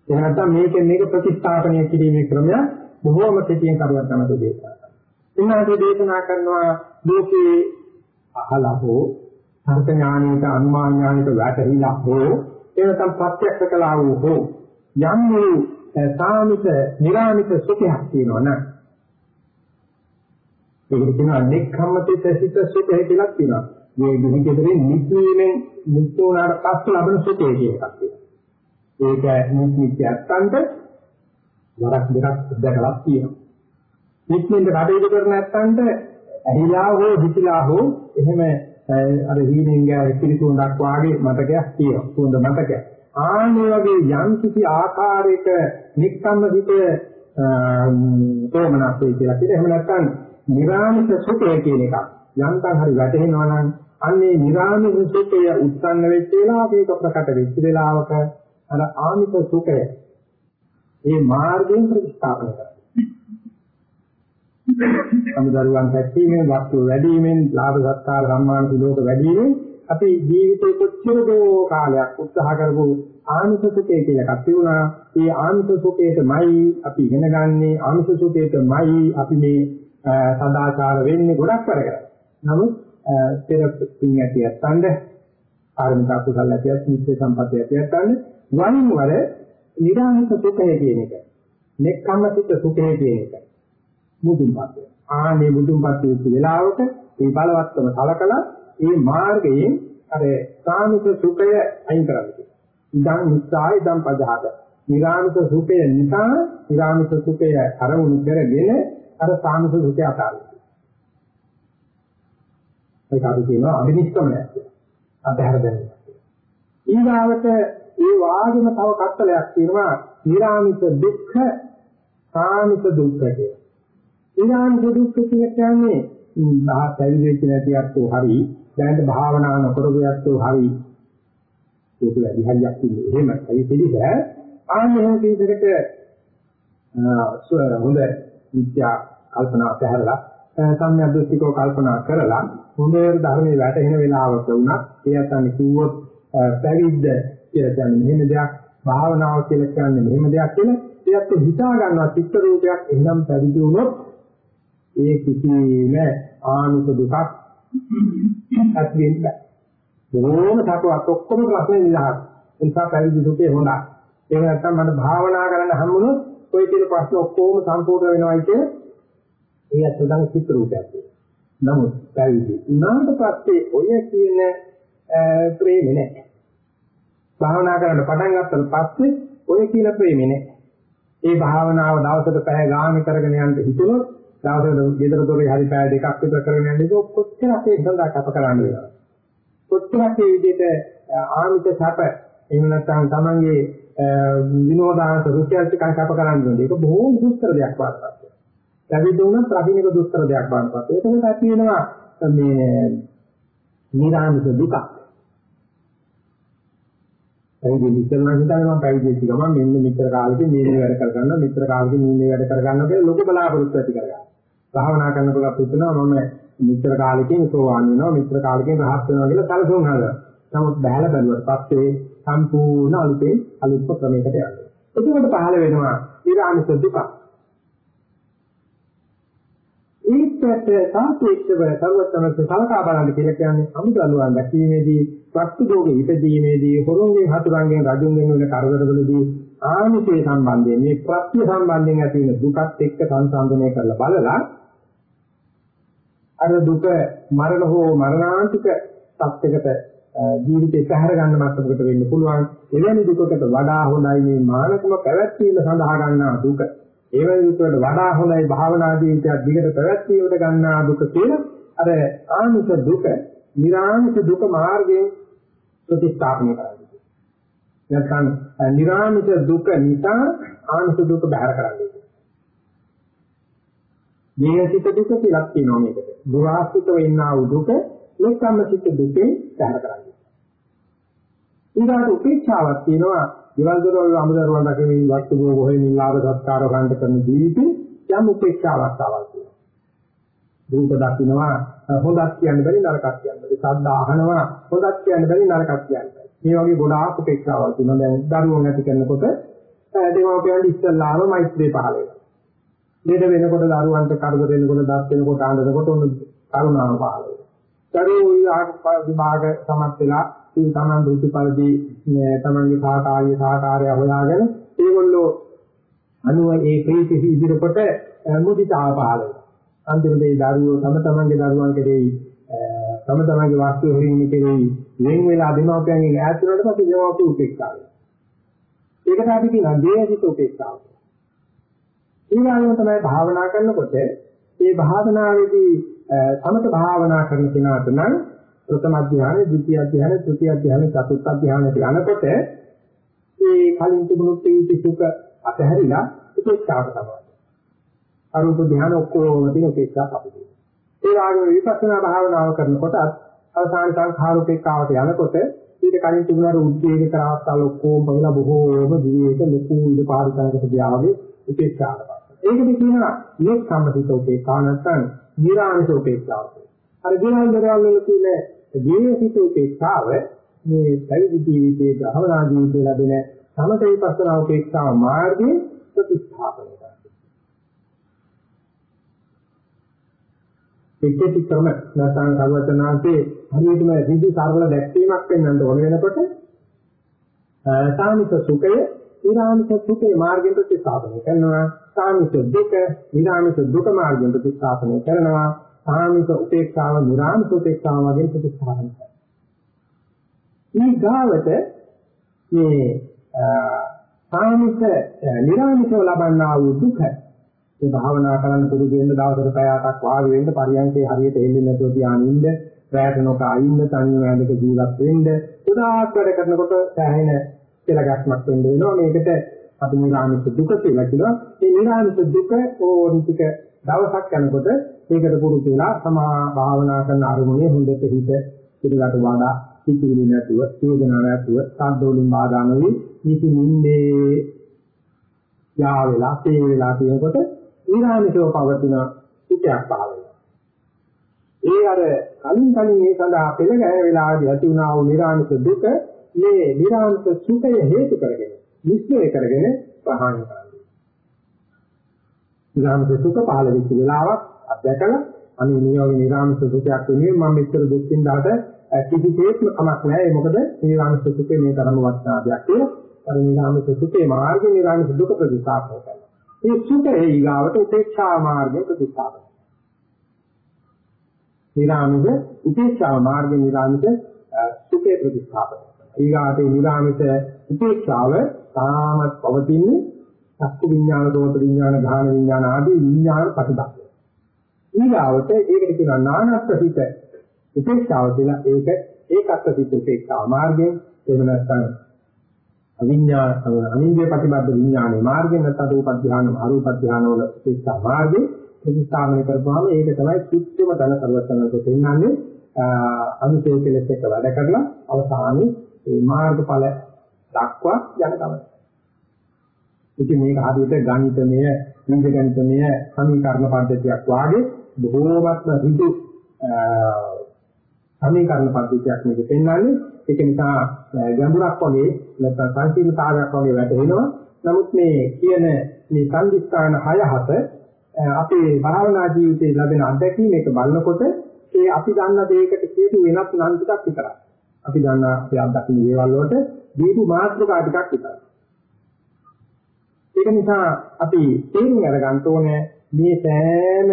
එහෙම නැත්නම් මේකෙන් මේක ප්‍රතිස්ථාපනය කිරීමේ ක්‍රමය බොහෝම කෙටියෙන් කරුවක් තමයි දේශනා කරන්නේ. ඉන්නාදී දේශනා කරනවා ලෝකේ අහලා හෝ අර්ථ ඥානයට අනුමාන ඥානයට වැටහිලා හෝ එනතම් ප්‍රත්‍යක්ෂ කළා වූ හෝ යම් වූ සාමිත නිරාමිත සුඛයක් තියෙනවා නම් ඒක කියනවා නික්ඛම්මතිත සිත සුඛය කියලා කියනවා. මේ විහිදෙන්නේ නිත්‍යයෙන් මුක්තෝනාට පස්ස ලබන සුඛය කියන එකක් තියෙනවා. ඒක නිත්‍යයන්ට වරක් දෙකක් දැකලා තියෙනවා. නිත්‍යෙන්ද කටයුතු කරන නැත්තන්ට ඇහිලා හෝ හිතිලා හෝ එහෙම අර හීනෙන් ගෑ පිළිතුරක් වාගේ මතකයක් තියෙනවා. සුන්ද මතකයක්. ආන්නේ වගේ යම් කිසි ආකාරයක නික්කම්ම හිත තෝමනස්සේ කියලා කියන එහෙම නැත්නම් නිරාමිත සුඛය කියන එක යන්තම් හරි වැටෙනවා නම් අන්නේ නිරාමිත සුඛය උත්සන්න වෙච්ච වෙලාවක ඒක ප්‍රකට වෙච්ච වෙලාවක අර ආමිත සුඛය මේ මාර්ගයෙන් ප්‍රතිස්ථාපනය කරනවා. සමුදරුවන් පැත්තීමෙන් වස්තු වැඩිවීමෙන් ලාභ සත්කාර සම්මාන සිලෝක වැඩිවීමෙන් අපි ජීවිතේ කොච්චර දෝ කාලයක් උත්සාහ කරපු ආමිෂ සුඛය කියලා එකක් තිබුණා. ඒ ආමිෂ සුඛයටමයි අපි ඉගෙන ගන්නෙ ආමිෂ සුඛයටමයි අපි මේ සදාචාර වෙන්නේ ගොඩක් වැඩ නමුත් පෙර පින් ඇති යත්තන්ද ආරම්භ කුසල ඇතියත් නිත්‍ය සම්පත්‍ය ඇතියත්තන්ද වරින් වර නිරාමිත සුඛය කියන එක. නෙක්ඛම්ම සිත සුඛය කියන එක. මුදුන්පත්. ආනේ මුදුන්පත් වෙච්ච වෙලාවට මේ බලවත්කම සලකලා මේ මාර්ගයෙන් අර සාමික සුඛය අයින් කරන්නේ. ඉදන් නිස්සාය ඉදන් පජහත. නිරාමිත සුඛය නිසා නිරාමිත සුඛය අරමුණු කරගෙන අර සාමික සුඛය අතාරිනවා. ඒක අපි කියනවා අභිනිෂ්ක්‍මණය කියලා. අධහැර දැරීම. ඊගාවට ඒ වාගේම තව කත්තලයක් තියෙනවා නිරාමිත දුක්ඛ සාමික දුක්ඛ කියලා. ඊළාන් දුක්ඛ කියන්නේ ආ පැවිදෙච්ච නැතිවත් හරි දැනට භාවනා නොකරපු යත්තෝ හරි. ඒක වැඩි හරියක් ඉන්නේ එහෙම ඒ පිළිස ආන්නේ කීයකට හොඳ විද්‍යා කල්පනා කරලා සම්‍යක් දෘෂ්ටිකව කල්පනා කරලා හොඳට ධර්මයේ වැටෙන වෙලාවක වුණත් ඒ අතන කිව්වොත් පැවිද්ද කියලා කියන්නේ මෙහෙම දෙයක් භාවනාව කියලා කියන්නේ මෙහෙම දෙයක් කියලා ඒත් හිතා ගන්නවා චිත්ත රූපයක් එනම් පැවිදි වුණොත් ඒ කිසිම ආනුක දුකක් ඇති වෙන්නේ නැහැ. බොහොම සතුටක් ඔක්කොම ප්‍රශ්නේ නිදහස්. ඒ නිසා පැවිදි දුකේ හොඳයි. ඒක නැත්තම් මට භාවනා කරන්න හම්බුනොත් ඔය කියන ප්‍රශ්න ඔක්කොම සම්පූර්ණ වෙනවයි කියන ඒ අත්දැක චිත්‍ර රූපයක්. නමුත් පැවිදි උනාට පස්සේ ඔය කියන ප්‍රේමේ නැහැ. භාවනා කරන්න පටන් ගත්තට පස්සේ ඔය කියන ප්‍රේමේ නැහැ. ඒ භාවනාව දවසකට පැය ගාන කරගෙන යන්න හිතුනොත් දවසකට ගෙදර දොරේ හරි පැය දෙකක් විතර කරගෙන යන්නේ කොච්චරක් ඒ සඳහා කැප කරන්න වෙනවද කොච්චරක් ඒ විදිහට ආමිත සැප එහෙම නැත්නම් තමන්ගේ විනෝදාංශ රුචියල්ට කැප කරන්න ඕනේ ඒක බොහෝම දුෂ්කර දෙයක් වඩපත් ලැබෙන්න උන ප්‍රතිනික දුෂ්කර දෙයක් වඩපත් ඒකකට ඇති වෙනවා මේ නිරාමිත දුක පැවිදි ඉස්සෙල්ලා හිතන්නේ මම පැවිදි වෙච්ච ගමන් මෙන්න මිත්‍ර කාලෙදී මේ මේ වැඩ කරගන්න මිත්‍ර කාලෙදී මේ මේ වැඩ කරගන්න කියලා ලොකු බලාපොරොත්තු ඇති කරගන්න. භාවනා කරනකොට අපි හිතනවා මම මිත්‍ර කාලෙකින් සෝවාන් වෙනවා මිත්‍ර කාලෙකින් රහත් වෙනවා කියලා සැලසුම් හදනවා. නමුත් බහැලා බැලුවට පස්සේ සම්පූර්ණ අලුතේ අලුත් ක්‍රමයකට යනවා. එතකොට පහළ වෙනවා ඊරාමිස දුක. ඒකට සාපේක්ෂව සර්වඥන්සේ සලකා බලන්න කියලා කියන්නේ අමුදලුවන් දැකීමේදී වස්තු භෝගේ ඉදීමේදී හොරුන්ගෙන් හතුරුන්ගෙන් රජුන්ගෙන් වෙන කරදරවලදී ආනිසේ සම්බන්ධයෙන් මේ ප්‍රත්‍ය සම්බන්ධයෙන් ඇති වෙන දුකත් එක්ක සංසන්දනය කරලා බලලා අර දුක මරණ හෝ මරණාන්තික තත්යකට ජීවිතේ පැහැර ගන්න මට්ටමකට වෙන්න පුළුවන්. එවැනි දුකකට වඩා හොඳයි මේ මානසික පැවැත්වීම සඳහා ගන්නා දුක. එවැනි දුකට වඩා හොඳයි භාවනා ජීවිතයක් දිගට පැවැත්වීමට ගන්නා දුක කියලා අර ආනික දුක නිර්ආමික දුක මාර්ගයෙන් ප්‍රතිස්ථාපනය කරන්නේ. නැත්නම් නිර්ආමික දුක නිසා ආනික දුක බැහැර කරන්නේ. මේසිත දුක කියලා කියනවා මේකට. දුරාස්තික වෙන්නා වූ දුක එක්කම්ම සිත් දුකෙන් බැහැර කරන්නේ. ඊළඟට උපේක්ෂාවක් තියෙනවා. දේවල් දරවල් අමුදරුවන් රැකෙමින් වස්තු භෝග හොයමින් ලාභ සත්කාර ගන්න කරන ජීවිතේ යම් උපේක්ෂාවක් ආවල් රූප දකින්නවා හොඳක් කියන්න බැරි නරකක් කියන්න බැරි ශබ්ද අහනවා හොඳක් කියන්න බැරි නරකක් කියන්න බැරි. මේ වගේ ගොඩාක් උපේක්ෂාවල් තියෙනවා. දැන් දරුවෝ නැති කරනකොට දෙමව්පියන් ඉස්සල්ලාම මෛත්‍රිය පහළ වෙනවා. ලෙඩ වෙනකොට දරුවන්ට කරදර වෙනකොට දත් වෙනකොට ආනනකොට උන් කරුණාව පහළ වෙනවා දරුවෝ විභාග සමත් වෙලා ඉතින් තමන් දෘෂ්ටිපරිදි තමන්ගේ සහකාරිය සහකාරය හොයාගෙන ඒගොල්ලෝ අනුව ඒ ප්‍රීති ඉදිරියට මුදිතාව පහළ වෙනවා. අන්තිමට ඒ දරුවෝ තම තමන්ගේ දරුවන් කෙරෙහි තම තමන්ගේ වාස්තු හොරින් කෙරෙහි වෙන වෙලා දෙමාපියන්ගෙන් ඈත් වෙනකොට පස්සේ දෙමාපිය උපේක්ෂා වෙනවා. ඒකට අපි කියනවා දේහිත උපේක්ෂාව. ඊළඟට තමයි භාවනා කරනකොට ඒ භාවනාවේදී සමත භාවනා කරන කෙනාට නම් ප්‍රථම අධ්‍යාන, ද්විතිය අධ්‍යාන, තෘතිය අධ්‍යාන, චතුර්ථ අධ්‍යානට යනකොට මේ කලින් තිබුණු ප්‍රීති සුඛ අතහැරිලා උපේක්ෂාවට තමයි. අරූප ධ්‍යාන ඔක්කොම තියෙන උපේක්ෂාව අපිට. ඒ වගේම විපස්සනා භාවනාව කරනකොට අවසාන සංඛාර උපේක්ෂාවට යනකොට ඊට කලින් තිබුණාට උද්වේග කරවස්තල් ඔක්කොම බලලා බොහෝම දිවියක ලොකු ඉඳ පාරිකාරකට ගියාගේ උපේක්ෂාවට. ඒකද කියනවා මේ සම්පතිත උපේක්ෂාව නැත්නම් නිරාමිත උපේක්ෂාව. අර දිනවල දරවල වල තියෙන ජීවිත උපේක්ෂාව මේ පැවිදි ජීවිතයේ භවනා ජීවිතයේ ලැබෙන සමත විපස්සනා උපේක්ෂාව මාර්ගයේ ප්‍රතිස්ථාපනය කරනවා. එක්කටි ක්‍රම නැත්නම් සර්වචනාංශේ හරියටම ඍජු සරල දැක්වීමක් වෙන්නට ඕන වෙනකොට සාමික සුඛය ඊරාමික සුඛේ මාර්ගයෙන් ප්‍රතිස්ථාපනය කරනවා සාමික දුක ඊරාමික දුක මාර්ගයෙන් ප්‍රතිස්ථාපනය කරනවා සාමික උපේක්ෂාව නිරාමික උපේක්ෂාව වගේ ප්‍රතිස්ථාපන කරනවා. මේ ගාවට මේ සාමික නිරාමිකව ලබන්නා වූ දුක ඒ භාවනා කරන්න පුරුදු වෙන්න දවසකට පැය 8ක් වාඩි වෙන්න පරියන්කේ හරියට එන්නේ නැතුව තියාගෙන ඉන්න රැට නොකා ඉන්න තනි වෑඳක ජීවත් වෙන්න උදාක් වැඩ කරනකොට සෑහෙන කියලා ගැස්මක් වෙන්න වෙනවා. මේකට අපි නිරාමික දුක කියලා කියනවා. මේ නිරාමික දුක ඕනිතික දවසක් යනකොට ඒකට පුරුදු වෙලා සමා භාවනා කරන අරමුණේ හොඳට හිත පිළිගත වඩා පිටිවිලි නැතුව චේතනා නැතුව සාද්දෝලින් බාධා නොවි නිසි නින්නේ යා වෙලා තේ වෙලා කියනකොට ඊරාමිකව පවතින සුඛයක් පහළ ඒ අර කලින් කලින් මේ සඳහා පෙළ ගැහෙන වෙලාවදී ඇති වුණා වූ නිරාමික දුක මේ නිරාමික සුඛය හේතු කරගෙන නිශ්චය කරගෙන ප්‍රහාණය කරනවා. නිරාමික සුඛ පහළ වෙච්ච වෙලාවක් අත්දැකලා අනේ මේ වගේ නිරාමික සුඛයක් වෙනුවෙන් මම මෙච්චර දුක් විඳාට කිසිසේත්ම කමක් නැහැ. මොකද නිරාමික සුඛේ මේ තරම වටිනා දෙයක් කියලා. අර නිරාමික සුඛේ මාර්ගේ නිරාමික දුක ප්‍රතිස්ථාපනය කරනවා. මේ සුඛේ ඊගාවට උපේක්ෂා මාර්ගේ ප්‍රතිස්ථාපනය නිරාමික උපේක්ෂා මාර්ගේ නිරාමික සුඛේ ප්‍රතිස්ථාපනය ඊගාට නිරාමික උපේක්ෂාව තාමත් පවතින්නේ චක්කු විඥාන, දෝත විඥාන, ධාන විඥාන ආදී විඥාන ප්‍රතිබක්ක. ඊගාවට ඒකට කියනවා නානත්ථිත උපේක්ෂාව කියලා ඒක ඒකත්ථිත උපේක්ෂා මාර්ගයෙන් එහෙම නැත්නම් අවිඥා අනින්ද්‍ය ප්‍රතිබද්ධ විඥානයේ මාර්ගයෙන් නැත්නම් රූප ධානය, අරූප ධානය වල උපේක්ෂා මාර්ගයේ ප්‍රතිස්ථාපනය කරපුවාම ඒක තමයි සුත්තම ධන කරවසනක දෙන්නන්නේ අනුසය කෙලෙස් එක වැඩ කරලා අවසානයේ මේ මාර්ගඵල දක්වා යන ගමන. ඉතින් මේක හරියට ගණිතමය, බීජගණිතමය සමීකරණ පද්ධතියක් වාගේ බොහෝමත්ම ඍජු සමීකරණ පද්ධතියක් මේක පෙන්වන්නේ. ඒක නිසා ගැඹුරක් වගේ නැත්නම් සංකීර්ණතාවයක් වගේ වැටෙනවා. නමුත් මේ කියන මේ සංදිස්ථාන 6 හත අපේ භාවනා ජීවිතයේ ලැබෙන අත්දැකීම් එක බලනකොට ඒ අපි දන්න දෙයකට කියපු වෙනස් නම් ටිකක් විතරයි. අපි දන්න ඒ අත්දැකීම් දේවල් වලට දීපු මාත්‍රකා ටිකක් විතරයි. ඒක නිසා අපි තේරුම් අරගන්න ඕනේ මේ සෑම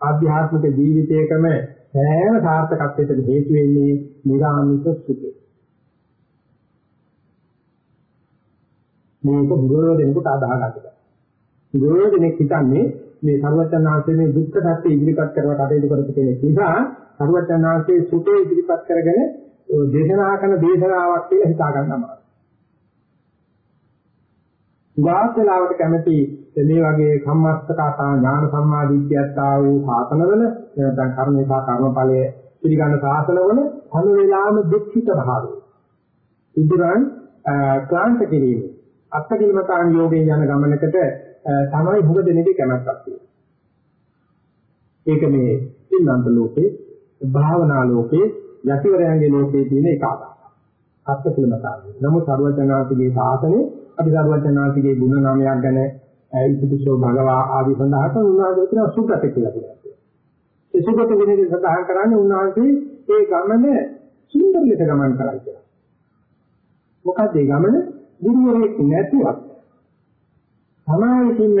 ආධ්‍යාත්මික ජීවිතයකම සෑම සාර්ථකත්වයකට හේතු වෙන්නේ නිරාමිත සුඛය. මේක බුදුරෝ දෙනකොට අදාහ ගන්නවා. බුදුරෝ දෙනෙක් හිතන්නේ මේ සර්වඥාන්සේ මේ දුක්ඛ සත්‍ය ඉදිරිපත් කරව කටයුතු කරපු කෙනෙක් නිසා සර්වඥාන්සේ සුඛය ඉදිරිපත් කරගෙන දේශනා කරන දේශනාවක් කියලා හිතා ගන්නවා. ගාත් වෙලාවට කැමති මේ වගේ සම්මස්තකතා ඥාන සම්මාදිට්ඨියත් ආ වූ සාසනවල නැත්නම් කර්මේසා කර්මඵලයේ පිළිගන්න සාසනවල හැම වෙලාවෙම දුක්ඛිත භාවය. ඉදරන් ක්ලාන්ත කිරීම. අත්කිලමතාන් යෝගයෙන් යන ගමනකට තමයි හුඟ දෙනෙක්ගේ කැමැත්තක් තියෙන්නේ. ඒක මේ සිල්වන්ත ලෝකේ භාවනා ලෝකේ යතිවරයන්ගේ ලෝකේ තියෙන එක ආකාරයක්. අත්කිලමතාන්. නමුත් සර්වඥාන්සේගේ සාසනේ අපි සර්වඥාන්සේගේ ගුණ නාමයක් ගැන ඉතිපිසෝ භගවා ආදී සඳහන් කරන උන්වහන්සේ කියන සුගත කියලා කියනවා. ඒ සුගත විනේදී සඳහන් කරන්නේ උන්වහන්සේ ඒ ගමන සුන්දර ලෙස ගමන් කරයි කියලා. මොකද ඒ ගමන ගුරුවරයෙක් නැතුවත් සමාවිතින්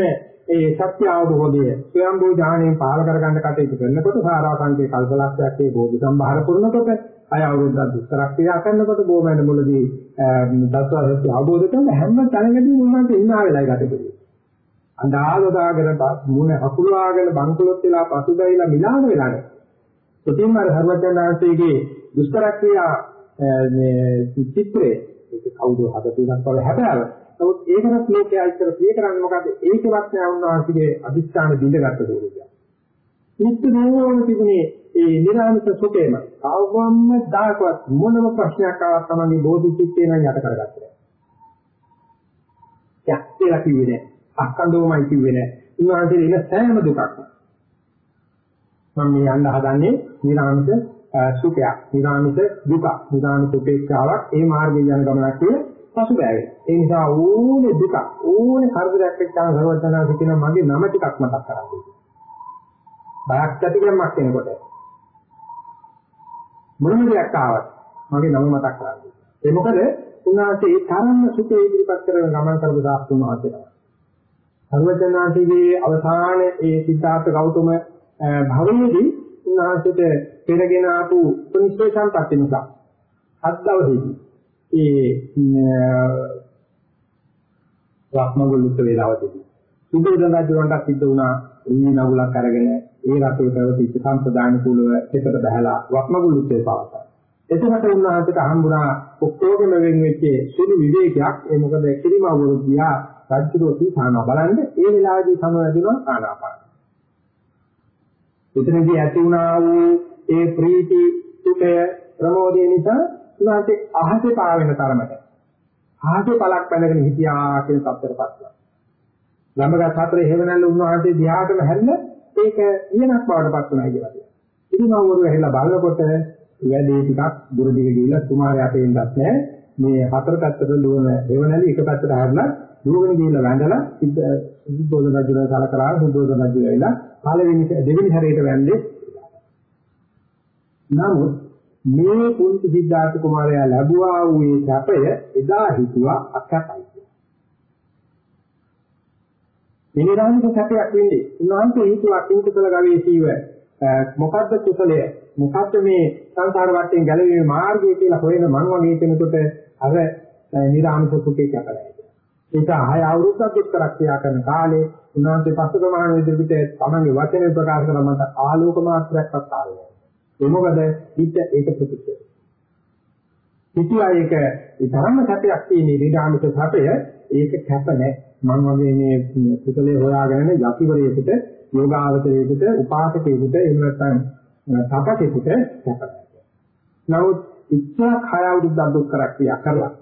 ඒ සත්‍ය අවබෝධය ස්වයංභූ ඥාණයෙන් පාල කරගන්න කටයුතු කරනකොට සාරාංශයේ කල්පලක්ෂයක් ඒ බෝධි සම්භාර පුරනකොට අය අවුරුද්දක් දුෂ්කර ක්‍රියා කරනකොට බොමැඩ මුලදී දස්වාසත්‍ය අවබෝධ කරන හැම තැනකදී උන්වහන්සේ ඉන්නා වෙලයි ගත කෙරේ. අඳාලදාගෙන මුණ අකුලාගෙන බංකුලොත් වෙලා පසුබැයිලා මිලාන වෙලා නැහැ. ප්‍රතිම අර හර්වජනාංශයේ දුෂ්කර ක්‍රියා මේ චිත්‍රයේ ඒක කවුද හදපු එකක් වගේ හැබැයි නමුත් ඒකවත් ලෝකයේ අයිතර පිය කරන්නේ මොකද ඒකවත් නෑ උන්වහන්සේගේ අදිස්ථාන බිඳගත්ත දෙයක්. නිත්‍ය නෝන තිබුණේ ඒ නිරාමිත සුඛේම කවවම්ම දායකවත් මොනම ප්‍රශ්නයක් ආවත් තමයි බෝධිචිත්තේ නම් යට කරගත්තේ. යක් කියලා කිව්වේ නෑ. අස්කන්ධෝමයි කිව්වේ නෑ. උන්වහන්සේ ඉන්න සෑම දුකක්. මම මේ යන්න හදන්නේ නිරාමිත සුඛයක්, නිරාමිත දුක, නිරාමිත උපේක්ෂාවක් ඒ මාර්ගයේ යන ගමනක් කිය පසුබෑවේ. ඒ නිසා ඕනේ දුක, ඕනේ කරදරයක් එක්කම සර්වඥාන්සේ කියන මගේ නම ටිකක් මතක් කරගන්න. බයක් ඇතිකමක් වෙනකොට මොනම දෙයක් ආවත් මගේ නම මතක් කරගන්න. ඒ මොකද උන්වහන්සේ ඒ තරම්ම සුඛේ ඉදිරිපත් කරන ගමන් කරපු දාස්තුන් වහන්සේ. සර්වඥාන්සේගේ අවසානයේ ඒ සිද්ධාර්ථ ගෞතම භවයේදී උන්වහන්සේට පෙරගෙන ආපු උපනිෂේ සම්පatti නිසා හත් දවසේදී ඒ රත්නගොල්ලුත් වේලාවදී සුදෝදන රජුන්ට සිද්ධ වුණා උන්නේ නගුලක් අරගෙන ඒ රටේ පැවතිච්ච සම්ප්‍රදාන කුලව එකට බහැලා වක්මගුලුත්තේ පාවතා. එතකොට උන්වහන්සේට හම්බුණා ඔක්කොගෙම වෙන් වෙච්ච සුළු විවේකයක් ඒ මොකද කිරිමවරු ගියා රජුරෝටි සානා බලන්න ඒ වෙලාවේදී සමවැදුණා ආනාපාන. එතනදී ඇති වුණා වූ ඒ ප්‍රීති සුඛය ප්‍රමෝදය නිසා උන්වහන්සේ අහසේ පාවෙන තරමට අහසේ පලක් පැනගෙන හිටියා කියන තත්ත්වයටපත් වුණා. ළඹගත් හතරේ හේවණල්ල උන්වහන්සේ දිහාටම හැරිලා ඒක ඊනක් බවටපත් වුණා කියලා කියනවා. ඉතින් මම වරු ඇහිලා බලනකොට වැඩේ ටිකක් දුර දිග ගිහිල්ලා සුමාරය අපේ ඉන්නත් නැහැ. මේ හතර පැත්තට දුවන හේවණල්ල එක පැත්තට හැරිලා දුවගෙන ගිහිල්ලා වැඳලා සුද්ධෝදන රජුන සලකලා සුද්ධෝදන රජු ඇවිල්ලා පළවෙනි දෙවෙනි හැරේට වැඳේ. නමුත් මේ කුංච සිද්ධාර්ථ කුමාරයා ලැබුවා වූ ඒ සැපය එදා හිතුවා අකපයි. නිරාමික සැපයක් වෙන්නේ. උන්වහන්සේ හිතුවා කිංකුසල ගවේෂීව මොකද්ද කුසලය? මොකද්ද මේ සංසාර වටෙන් ගැලවීමේ මාර්ගය කියලා හොයන මං වගේ කෙනෙකුට අර නිරාමික සුඛේ කැපලයි. ඒක ආය අවුරුද්දක් විතර ක්‍රියා කරන කාලේ උන්වහන්සේ පසුගමන විදිහට තමන්ගේ වචනේ ප්‍රකාශ කරන මත ආලෝක මාත්‍රයක්වත් ආවේ. ඒ මොකද හිත ඒක ප්‍රතික්ෂේප. හිතුවා ඒක ඒ ධර්ම සත්‍යයක් තියෙන නිරාමික සත්‍යය ඒක කැප නැහැ. මම වගේ මේ කුසලයේ හොයාගෙන යතිවරයෙකුට යෝගාවචරයෙකුට උපාසකයෙකුට එහෙම නැත්නම් තපසෙකුට සැපයි. නමුත් ඉච්ඡා khය අවුරුද්දක් දුක් කරක් ක්‍රියා කරලා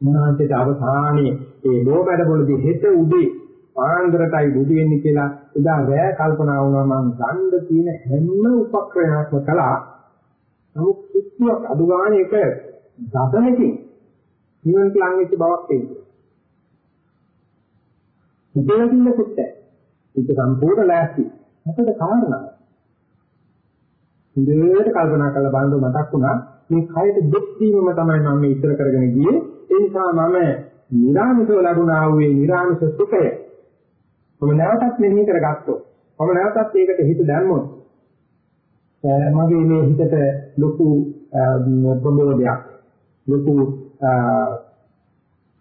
මොනාන්තේ අවසානයේ ඒ ලෝබඩ පොළදී හෙට උදේ ආන්දරටයි බුදු වෙන්නේ කියලා එදා රෑ කල්පනා වුණා මම ගන්න තියෙන හැම උපක්‍රමයක්ම කළා. නමුත් කිසිවක් අඩු ගන්න එක දසනකින් නිවන් ලං වෙච්ච බවක් එන්නේ. ඉතලකින් කුත් ඒක සම්පූර්ණ ලෑස්ති. මොකද කාරණා? ඉන්දේට කල්පනා කරලා බලනකොට මතක් වුණා මේ කයට දුක් වීමම තමයි මම මේ ඉතර කරගෙන ගියේ. ඒ නිසා මම නිරාමිෂව ලැබුණා වූ මේ නිරාමිෂ සුඛය මම නැවතත් මෙහි කරගත්තොත් මම නැවතත් ඒකට හිත දැම්මොත් මගේ මේ හිතට ලොකු ප්‍රබෝධයක් ලොකු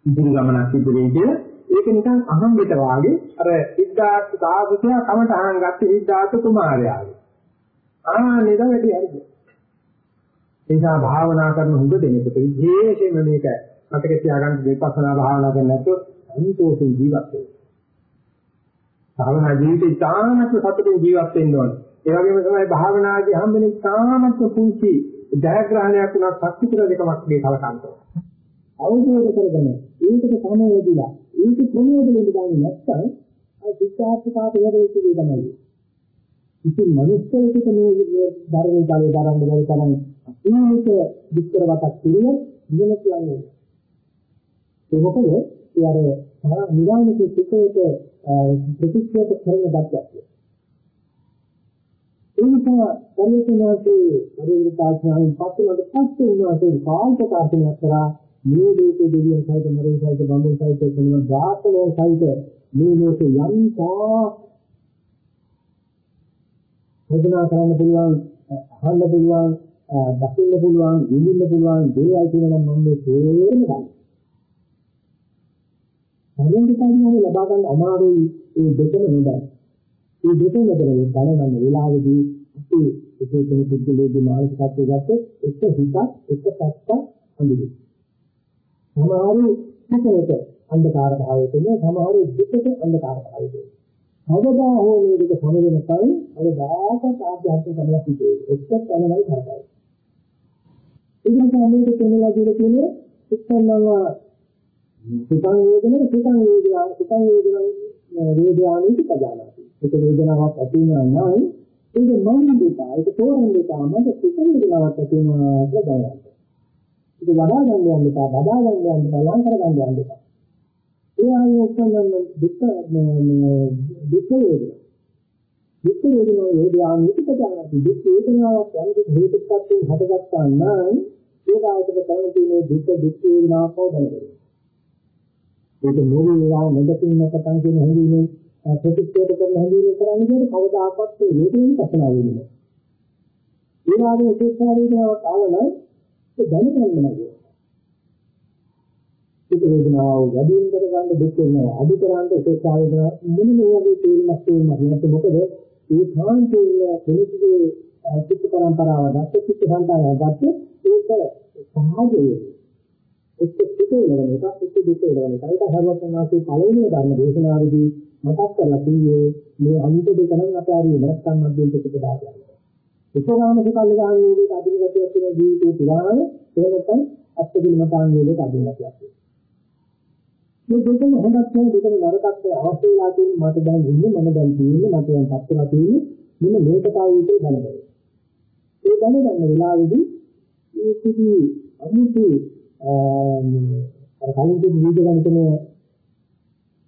ඉදිරි ගමනක් සිදු වෙයි කියලා ඒක නිකන් අහම්බෙට වාගේ අර සිද්ධාර්ථ සාධකයා කමට අහන් ගත්ත සිද්ධාර්ථ කුමාරයාගේ ආනේද වැඩි හරිද ඒ නිසා භාවනා කරන හුඟ දෙනෙකුට විශේෂයෙන්ම මේක මතක තියාගන්න විපස්සනා භාවනා කරන්නේ නැත්නම් අනිතෝසින් ජීවත් වෙන්න. භාවනා ජීවිතේ තාමත් සතුටින් ජීවත් වෙන්න ඕනේ. ඒ වගේම තමයි භාවනාදී හම්බෙන තාමත් පුංචි ජයග්‍රහණයක් උනත් ශක්ති කියලා දෙකක් මේ කලකන්ත. අවබෝධ කරගෙන ඒකට සමවැදිලා ඒක ප්‍රමෝදයෙන් දාන්නේ නැත්නම් අර සිතාර්ථකාට වැඩේ තමයි. ඉතින් මනුස්සයෙකුට මේ ධර්මයේ කාලේ දරන්න බැරි තරම් අසීමිත විස්තර වතක් පිළිවෙල ඉගෙන කියන්නේ. ඒ මොකද ඒ අර නිරාමිත සිතේට ප්‍රතික්ෂේප කරන දක්යක්. ඒ නිසා පරිවර්තනයේ පරිවර්තනාවෙන් පස්සෙකට පස්සේ උනාසේ කාල් ප්‍රකාශනය කරා මේ ලෝකෙ දෙවියන් සහිත මරණ සහිත බඹුන් සහිත කෙනෙක් ධාතනය සහිත මේ ලෝකෙ යම් තා වේදනා කරන්න පුළුවන් අහන්න පුළුවන් දකින්න පුළුවන් විඳින්න පුළුවන් දේවල් කියලා නම් මම මේ තේරෙන්නේ නැහැ. අනිත් ලබා ගන්න අමාරුයි ඒ දෙකම හොඳයි. මේ දෙකම කරේ බලන වෙලාවේදී අපි ඒකේ කෙනෙක් පුදුලේදී මානසිකත්වයේ ගත්තොත් එක හිතක් එක පැත්තක් හඳුනන. සමහරු හිතේට අන්ධකාර භාවයට එන සමහරු දුකට අන්ධකාර භාවයට එන. කවදා හෝ මේ දෙක සමගෙන කලින් අර දායකත් ආධ්‍යාත්මික සමයක් තිබේ. එක්ක තමයි කරන්නේ. ඉතින් මේක කෙනෙලා කියලා කියන්නේ ඉස්සල්ලාම සුතං වේදනේ සුතං වේදනා සුතං වේදනා වේදනානිති පජානාති. ඒක වේදනාවක් ඇති වෙනවා නම් ඒක මම දෙපා ඒක තෝරන්න දෙපා මට සුතං වේදනාවක් ඇති වෙනවා කියලා දැනගන්න. ඒක වඩා ගන්න යන්න දෙපා වඩා ගන්න යන්න දෙපා ලං කර ගන්න යන්න දෙපා. ඒ ආයේ ඔක්කොම දුක් දුක් වේදනා. දුක් වේදනා වේදනානිති පජානාති. දුක් වේදනාවක් යම් හේතුපත්යෙන් හටගත්තා නම් ඒක ආයතන කරන තියෙන දුක් දුක් වේදනාවක් හොදන්නේ. ඒක මොන වේලාව නොදකින්න පටන් කියන හැඟීමෙන් ප්‍රතික්ෂේප කරන හැඟීමෙන් කරන්නේ කියන්නේ කවදාකවත් මේ වේදෙන්නේ පසනාව වෙන්නේ නැහැ. ඒ වගේ උපේක්ෂා වේදනාවක් ආවම ඒ දැනගන්න නෑ. ඒක වේදනාව වැඩිම කරගන්න දුක් වෙනවා. අඩු කරන්න උපේක්ෂා වේදනාව මොන මේ වගේ තේරුමක් තියෙනවා. නැත්නම් මොකද ඒ සාන්තේ කෙනෙකුගේ චිත්ත පරම්පරාව දැක්ක චිත්ත සංකාරය දැක්ක ඒක සහජයේ එක්ක පිට වෙන එක එක්ක පිට වෙන එක. ඒක හරවත්නාසේ පළවෙනි ධර්ම දේශනාවේදී මතක් කරලා තියෙන්නේ මේ අනිත් දෙකෙන් අතාරිය නැත්නම් මධ්‍යම ප්‍රතිපදාව. උපරාම සකල්ල ගාමීදී අදිනගතියක් තියෙන ජීවිතේ පුරාම ඒ නැත්නම් අත්දිනමතාංගයේ අදිනගතියක් තියෙනවා. මේ දෙකම හොඳක් නෑ දෙකම නරකක් නෑ අවශ්‍ය වෙලා තියෙන මට දැන් ඉන්නේ මම දැන් තියෙන්නේ මට දැන් පස්සලා තියෙන්නේ මෙන්න මේකට ආයේ දැනගන්න. ඒ දැනගන්න වෙලාවේදී මේ කිසි අනිත් අර කලින් කිව්ව වීඩියෝ ගණිතනේ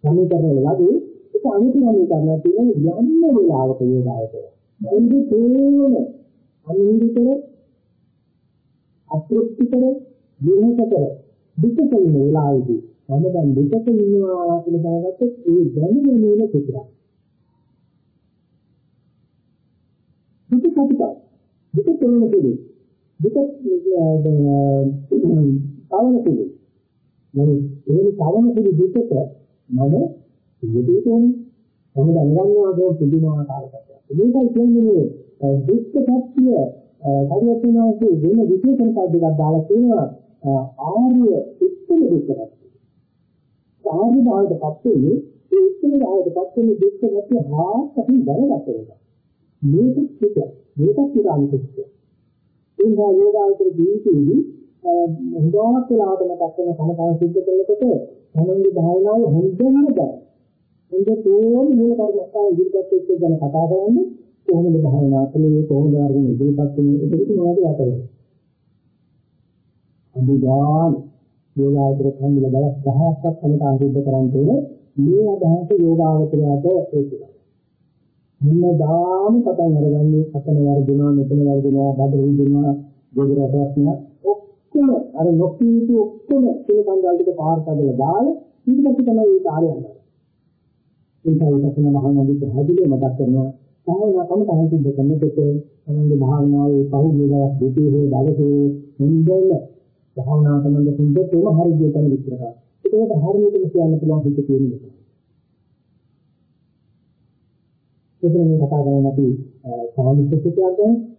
සමීකරණ වලදී ඒක අනිත් සමීකරණයක් තියෙන යන්න වෙලාවක වේදාවක. එන්නේ තේරෙන අනිහිතර අතෘප්තිකර විනකතර දුකකින් වෙලාවේදී මම දැන් දුකක ඉන්නවා කියලා දැනගත්තොත් ඒ දැනෙන නේද පිටරක්. දුක කපිටා දුක තේරෙන කෙනෙක් දුක කවන පිළි. නමුත් එහෙම කවන පිළි දෙකට මම ඉදිරියටම මම දැනගන්නවා පුදුමාකාරයක්. මේකයි කියන්නේ දුක්ඛ සත්‍ය පරිවර්තනාවේ වෙන විශේෂණ පදයක් දාලා තියෙනවා ආර්ය උත්තර දුක්ඛ සත්‍ය. ආර්ය භාවයට පස්සේ ඒ උත්තර භාවයට පස්සේ දුක්ඛ සත්‍ය හාත්පසින් දැනගත්ත එක. මේක පිට මේක පිටානිකුත්. ඒ නිසා යෝගාවතර ජීවිතයේදී හොඳක් වෙලාවට මතක් කරන කමතාව සිද්ධ කරනකොට තමන්ගේ භාවනාව හොඳම බෑ. හොඳ තෝරන මූල කර්මස්ථාන ඉදිරිපත් වෙච්ච ගැන කතා කරන්නේ කොහොමද භාවනා කළේ කොහොමද අරගෙන ඉදිරිපත් වෙන්නේ ඒක මොනවද යතේ. අනුගාන යෝගාවතර කන්දල දවස් 10ක්වත් කමතාව සිද්ධ කරන් තෝර මේ අදහස යෝගාවතරයට ඒකයි. හැමදාම පටන් අරගන්නේ අතන වර්ධනවා මෙතන වර්ධනවා බඩ රිදෙනවා දෙවිරටක් නෑ ඔක්කොම අර නොකීතු ඔක්කොම ඒ කන්දල් ටික පාර්ථ කරලා දාලා ඊට පස්සේ තමයි ඒ කාර්යය යන්නේ. ඒකයි පස්සේ මහානදී හැදිලේ මතක් කරනවා. සායනා කම තමයි සිද්ධ කරනකොට තමන්ගේ භාවනාවේ පහුගිය දවස් දෙකේ හෝ දවසේ හොඳම භාවනා කරන තුන්දේම හරියට විස්තර කරනවා ඒකට හරියටම කියන්න පුළුවන් හිත තියෙනවා ඒකෙන් මේ කතා කරන්නේ අපි සාමිච්ච සුඛයක් ගැන.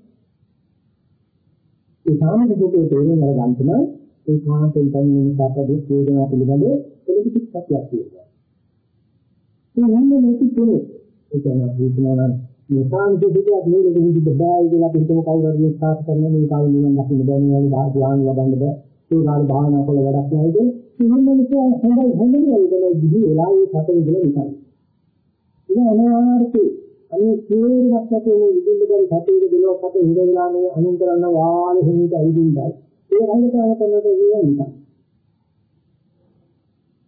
ඒ සාමිච්ච සුඛයේ තේරුම අරගන්න තමයි ඒ කාන්තෙන් තමයි සාපදේ වේදනා පිළිබඳ පිළිපිටක් තියෙනවා. ඒ නම් මේක කියන්නේ ඒ කියන්නේ අපි කියනවා මේ සාමිච්ච සුඛයක් නෙවෙයි මේක බෑ කියලා අපි හිතමු කවුරු හරි ස්ථාප කරන මේ කාලේ නිවන් දකින්න බෑ නේ භාග ඥාන ලබන්න බෑ. ඒ කාලේ භාවනා කළ වැඩක් නෑ ඒක. ඉතින් මිනිස්සු හොඳයි හොඳයි කියලා දිවි වෙලා ඒ සතර ඉඳලා ඉතින්. ඉතින් අනාර්ථේ අනේ කේරුවක් නැතේ මේ විදින්න බැරි කටේක දෙලොක් අත හිර වෙලා මේ අනුන් කරන්න වාල හිමිට ඇවිදින්නයි ඒ රංගතන කරනකොට කියන්නේ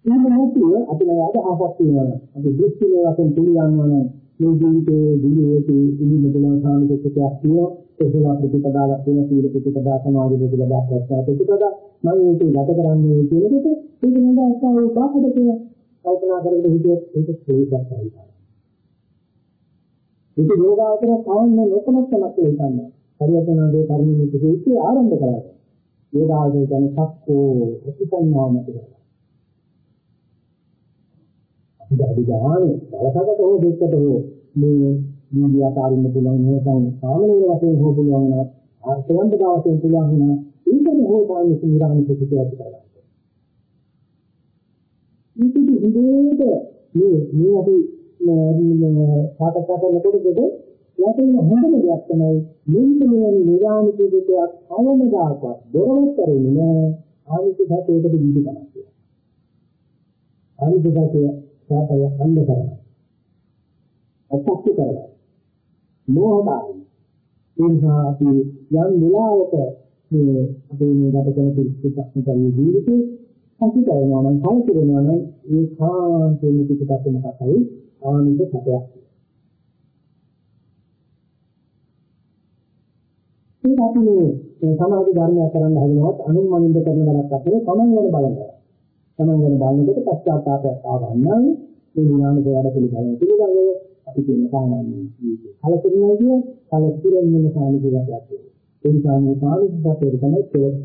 නම් නැතිව අපිට අදහසක් තියෙනවා අපි දෘෂ්ටි වශයෙන් පිළිගන්නවා නම් මේ ජීවිතයේ දිවියේ ඉලි මෙතන සාමිකකයක් තියෙනවා. ඒකලා ප්‍රතිපදාවක් වෙන සීල ප්‍රතිපදා සමාධි ප්‍රතිපදා ප්‍රත්‍යා ප්‍රතිපදා. මම මේක ගත කරන්නේ කියන එකට ඒක නේද අස්සාවේ පාපද කියලා කල්පනා කරගෙන හිටියොත් ඒක හේතුවක් තමයි ඒක යෝගාවතර කවන්නේ නොකමත් තමයි හිතන්නේ. පරිවර්තනයේ කර්මයේ කිසිත් ආරම්භ කරලා. යෝගාවතර කියන්නේ සක්කෝ ප්‍රතිසංනාමක කරලා. අපි අධිගානේ දවසකට හෝ දෙකකට හෝ මේ නිදි ආකාරින්න පුළුවන් නේසම් සාමනීය වශයෙන් හෝ පුළුවන් නම් ආර්ථවන්ත දවසෙන් පුළුවන් නම් ඒකම හෝ තමයි සීරාම ප්‍රතික්‍රියා කරලා. මේක ඉදිරියට මේ මේ අපි සාකච්ඡා කරනකොට යටින් හොඳම දෙයක් තමයි මෙන්න මේ නිරාමිත දෙයක් අවමදාකවත් දොරවත් කරන්නේ නෑ ආවිත සත්‍යයකට දීපි කරන්නේ. ආවිත සත්‍යය සාපය අන්න කරනවා. අත්‍යක්ෂ කරනවා. මොහොතයි. එනිසා අපි යම් වෙලාවක මේ අපේ මේ ගත කරන පිළිපැත්තේ ජීවිතේ අපි කරනවා නම් කල්පිරනවා නම් ඒ කාන්තේම පිටපත් මොකක්ද ආනන්ද සැපයක්. ඒක අපි මේ සමාධි ධර්මයක් කරන්න හදනවත් අනුන් මනින්ද කරන වැඩක් අපේ තමන් ගැන බලනවා. තමන් ගැන බලනකොට පශ්චාත්තාපයක් ආවන්නම් මේ ඥාන දේවල් පිළිබඳව පිළිබඳව අපි කියන සාමාන්‍ය ජීවිතය. කලකිරීම කියන්නේ කලකිරීම වෙන සාමාන්‍ය ජීවිතයක්. ඒ නිසා මේ සාමාන්‍ය ජීවිතය තමයි කෙලෙස්.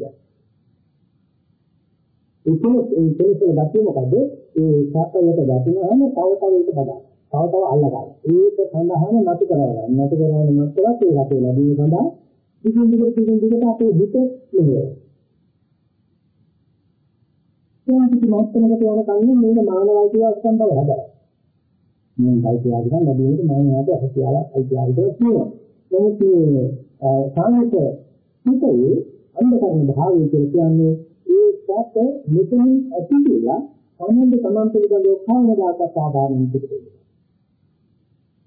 ඒ කෙලෙස් ඒ කෙලෙස් වල දැක්වෙ මොකද? ඒ සාපයට දැක්වෙනවම තව තව ඒක බදා. තව තව අල්ලගන්න. ඒක සඳහාම නැති කරවගන්න. නැති කරවන්න නැත්නම් ඒ රටේ ලැබීම සඳහා කිසිම දෙයකට කිසිම දෙයකට අපේ හිත නෙවෙයි. ඒකත් මත්තනකට යන කන්නේ මේක මානවයිකව අසම්බව හදයි. මේ කල්පියාගෙන ලැබෙන්නේ මානවයාට හැකියාවක් අයිතිවාසිකමක් තියෙනවා. නමුත් මේ සාහිත්‍ය හිතේ අන්ධකරණ භාවය කියන්නේ ඒ සත්‍ය මෙතනින් ඇති කියලා අනන්ත තමන් පිළිබඳව කවදාකවත් සාධාරණ පිළිගන්නේ.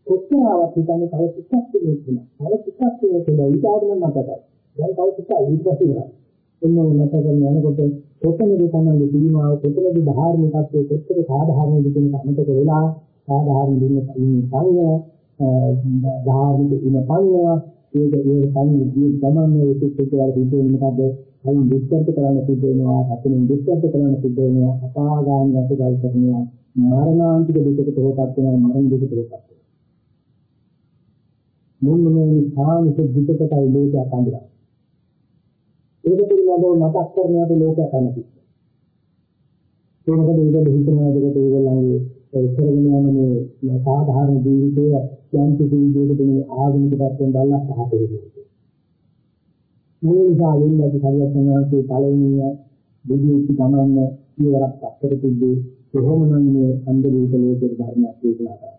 කොච්චරවත් හිතන්නේ තව ටිකක් තියෙනවා. තව ටිකක් තියෙනවා ඊට ආවම මතකයි. දැන් තව ටිකක් ඊට පස්සේ ඉවරයි. එන්න මතක කරගෙන යනකොට කොතනද තමයි සීමාව කොතනද ධාර්මිකත්වයේ කොච්චර සාධාරණද කියන අමතක වෙලා සාධාරණ දින සංය ධාර්මික දින සංය ඒක ඒ සංය ජීවිත ගමන්නේ ඒක පිටවල දින්නේ මොකද අයින් විස්තර කරන්න සිද්ධ වෙනවා අපින් විස්තර කරන්න සිද්ධ වෙනවා අපාගාමී අසුගල් කරනවා මරණාන්තික දෙයකට හොපත් වෙනවා මරණ දෙයකට හොපත් වෙනවා මෙන්න මේ සාමික විකටයි ලෝකයක් අඳුරා. ඒක පිළිබඳව මතක් කරනකොට ලෝකයක් අනති. ඒකද ඒක හිතනවා දෙකට ඒගොල්ලන්ගේ කරගෙන යන මේ සාධාරණ ජීවිතය යම් කිසි විදිහකට මේ ආගමික පැත්තෙන් බලලා පහත වෙනවා. මේ නිසා වෙන්නේ පරිවර්තනයේ පළවෙනි බුදුසි ගමන්න ඉවරක් අත්තර තිබ්බේ කොහොමනම් මේ අන්ධ ලෝකයේ ධර්මයක් දේශනා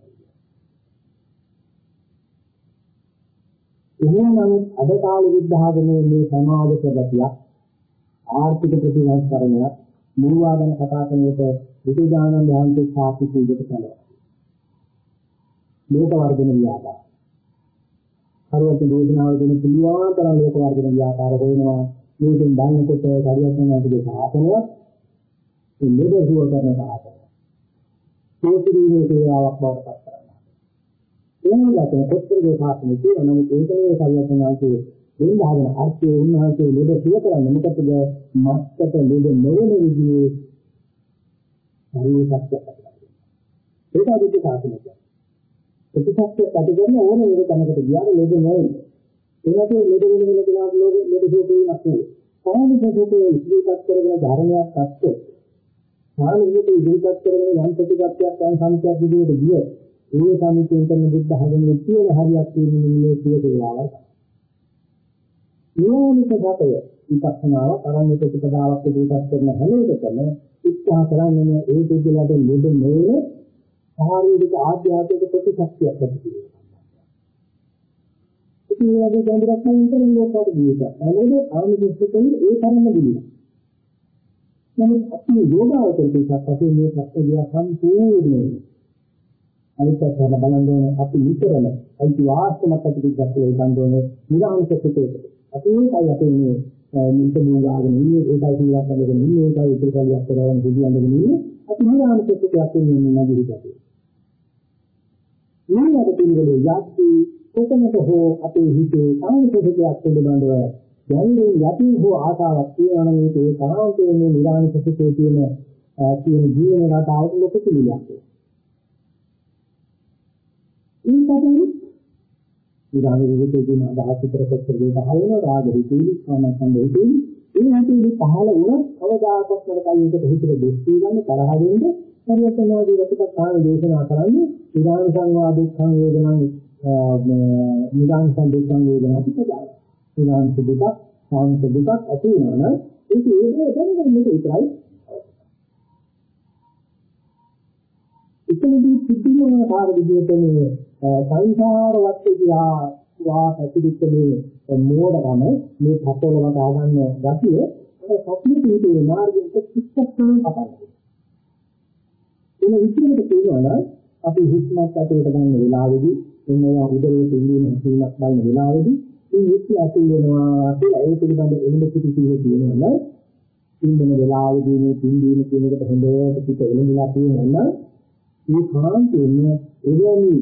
කරන්නේ. එහෙනම් අද කාලෙ විද්ධාගමේ මේ සමාජ ප්‍රගතියක් ආර්ථික ප්‍රතිසංස්කරණයක් මුල්වා ගැන කතා කරනකොට විද්‍යානන් වහන්සේ සාපි සූදට කළා. ලෝක වර්ධන ව්‍යාපාර. හරියට දේශනාව දෙන පුළුවන් තරම් ලෝක වර්ධන ව්‍යාපාර වෙනවා. මේකෙන් බලනකොට හරියට නැතිද සාපනයක් මේ ලෙඩසුව කරන සාපනයක්. ඒකීමේ සේවාවක් බවට පත් කරනවා. එනවාට කොච්චරද සාසනෙ කියලා නම් ඒකනේ සල්ලතනාගේ දෙන්නාගෙන අර්ථයේ උන්වහන්සේ ලෙඩ සිය කරන්නේ මොකටද මත්තට ලෙඩ නොවන විදිහේ ශරීරයක් ඒක අදිට සාසනය ප්‍රතිපක්ෂ කටගන්න ඕන වේද තැනකට ගියාම ලෙඩ නොවේ ඒකට ලෙඩ වෙන වෙන කෙනාට ලෝක ලෙඩ සියුවීමක් නෙවෙයි සාමාන්‍ය සුඛයේ ඉදිරිපත් කරගෙන ධර්මයක් අත්ද සාමාන්‍යයෙන් ඉදිරිපත් කරගෙන යම් ප්‍රතිපත්තියක් යම් සංකේතයක් විදිහට ගිය ඒ සම්පූර්ණ කරන බුද්ධ ධර්මයේ තියෙන හරියක් තියෙන මේ සියුවීමවල නියමිත ගතය විපස්සනාව අරණ්‍ය ප්‍රතිපදාවක් ඉදිරිපත් කරන හැම එකකම උත්සාහ කරන්නේ ඒ දෙවිලට ලෙඩ නොවන ශාරීරික ආධ්‍යාත්මික ප්‍රතිශක්තියක් ඇති කිරීම. ඉතින් මේ වගේ ගැඹුරක් නම් ඉතින් ලෝකයට දීලා. නමුත් ආනිදිස්සකෙන් ඒ තරම දිලිලා. නමුත් අපි යෝගාවචර දෙකක් වශයෙන් මේ සත්‍යය සම්පූර්ණයෙන් අනිත්‍යයෙන් බලන්නේ අපි විතරම අයිති වාස්තවයක් ඇති දෙයක් ගන්න නිරාංශ සිටේකට. අපි ඒකයි අපේ මේ මිනිස්සු ගාගෙන ඉන්නේ ඒකයි කියලා කරගෙන ඉන්නේ ඒකයි ඉතිරි කලියක් කරගෙන කියන්නේ ඉන්නේ අපි නිරාංශ සිටේකට ඉන්නේ නැගී හිටියා. ඊළඟ පිළිවෙලේ යක්ති කොතනක හෝ අපේ හිතේ සාමිකකයක් පිළිබඳව දැනෙන යටි හෝ ආසාවක් තියෙනවා නම් ඒක තරාන්තයෙන් මේ නිරාමික සිතේ තියෙන තියෙන ජීවන රටාවට ලොකු පිළිලයක්. ඊටදී නිරාමික සිතේ තියෙන අදහස් විතර කොච්චර දෙයක් අහගෙන රාග හිතේ සමසන්ද හිතේ ඒ හැටි පහළ වුණ කවදාකවත් මට කයින්ට හිතේ දෙස් ගන්න තරහ වෙන්නේ පරිවර්තනවාදී රතිපත්තාන දේශනා කරන්නේ විදාන සංවාදුක්ඛං වේදනං නිදාන සංදුක්ඛං වේදනා පිටදාය. විදාන සුදුක සාන්ත දුක ඇති වෙනවනම් ඒක ඒකේ දැනගන්න මේක විතරයි. එතනදී පිටිමන කාර්ය විදිහට මේ සංසාර වත්තේ කියලා වා පැතිරිච්ච මේ මෝඩකම මේ පතවලට ආගන්න ගැතිය. ඒ සත්‍ය පිටේ මාර්ගයෙන් කිච්චක් කරන පටන් එන විදිහට කියනවා නම් අපි හුස්මත් ඇතුළට ගන්න වෙලාවේදී එන්නේ උදරයේ පිළිවෙල හුස්මක් ගන්න වෙලාවේදී මේ හුස්ම ඇතුල් වෙනවා කියලා ඒ පිළිබඳ එළඹ සිටි කියලා කියනවා නම් ඉන්න වෙලාවේදී මේ පින්දීන කියන එකට හොඳට පිට එළඹලා තියෙනවා නම් මේ කාන්තේම එවැනි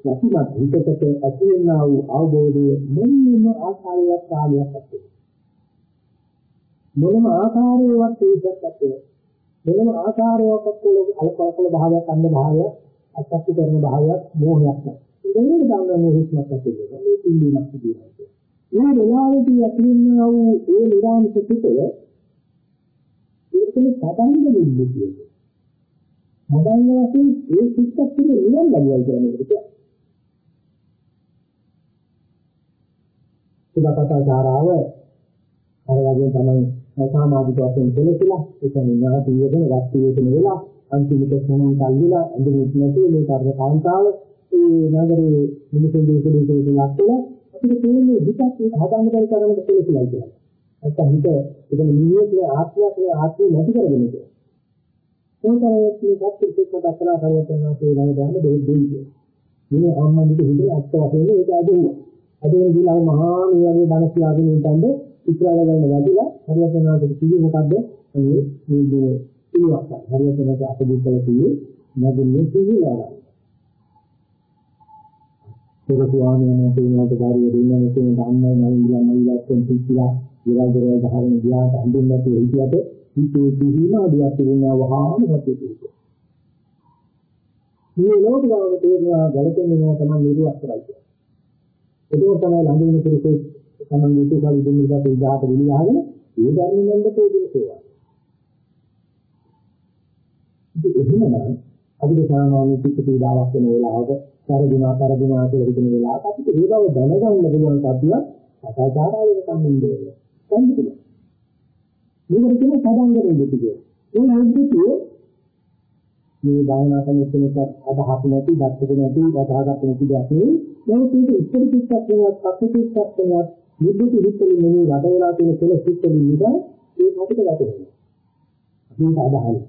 සතිමත් හිතකට ඇති වෙනා වූ අවබෝධය මොනම ආකාරයක් කාලයක් ඇත්තේ මොනම ආකාරයකට ඒකක් ඇත්තේ වෙනම ආකාරයකට අලකලකල භාවයක් අන්ධ භාවයක් අත්‍යක්ෂ කරන භාවයක් මෝහයක් නැහැ. ඒකෙන් ගන්න හුස්මක් ඇති වෙනවා. මේ පිළිමක් තිබෙනවා. මේ වෙලාවේදී ඇතිවෙනා වූ ඒ නිරාමිත පිටය ඒකෙන් පටන් ගන්න කියන්නේ. පටන් ගන්න ඒ සිත්තක් පිළ නිවන් ලැබුවා කියන එක. සුබකතාචාරාව අර වගේ තමයි සමාධි වශයෙන් දෙලෙලා ඒක ඥාති වේදන වස්තු වේදන වෙලා අන්තිමට සෝමන් කල්විලා අඳුරුත් නැති මේ කර්ම කාන්තාව ඒ නගරේ මිනිසුන් දෙකේ දෙකේ ලක්කලා අපිට තේරෙන්නේ විකත් ඒක හදාන්න බැරි තරමට කෙලෙසිලා කියලා. නැත්නම් හිත ඒක නිවියේ ආත්මයක් නේ ආත්මය නැති කරගෙන ඉන්නේ. ඒකයි මේ සත්‍ය සිත් දක්වලා කරවතනවා කියලා දැනන දෙයක් දෙන්නේ. මේ අම්මන්දිට හිතේ ඇත්ත වශයෙන්ම ඒක ඇදෙන්නේ. ඇදෙන දිලා මහා මේ වගේ බණ කියාගෙන ඉඳන්ද ඉස්සරහට ගන්න වැඩිලා හරියටනාට කිව්වේ මොකද්ද? මේ මේ පිළිවක්. හරියටනාට අපදිත්තල කිව්වේ නැගින්නේ පිළිවලා. ඒක ස්වාමීන් වහන්සේලාට කාර්ය දෙන්න මෙතන ධම්මයි නලින්දලා මයිලක්ෙන් පිටිලා ඉරල් දරල් ගහගෙන ගියාට හඳුන් නැති හිටියට හිතේ දිහිනා දියක් තිබුණා වහාම නැති මේ ලෝකදාව තේරෙනවා ගැලපෙන්නේ නැහැ තමයි නිරුවක් කරයි. ඒක තමයි ළඟින් ඉතිරි තමන් යුතු කල දෙන්නිකට ඉජාට විලියාගෙන ඒ ධර්ම මණ්ඩපයේ දේශේවා. ඉතින් එහෙමනම් අපිට සාමාන්‍ය පිට පීඩාවක් වෙන වෙලාවක කරදිනා කරදිනා කියලා හිතන වෙලාවක අපිට ඒ බව දැනගන්න පුළුවන් කතිය සදාචාරාවේක සම්බන්ධ වෙනවා. සම්පූර්ණ. මේකට කියන සදාංගරේ දෙතිය. ඒ අන්තිමේ මේ භාවනා කරන කෙනෙක් අදහස් නැති, දැක්ක නැති, වදාගත්ත නැති දෙයක් නෙවෙයි. නමුත් ඒක ඉස්සර පිටක් වෙනවත්, පස්සේ පිටක් වෙනවත් බුද්ධ පිළිතුරු නෙමෙයි රට වෙලා තියෙන කෙලෙස් පිළිතුරු නිසා ඒක අපිට වැටෙනවා. මේක අදහයි.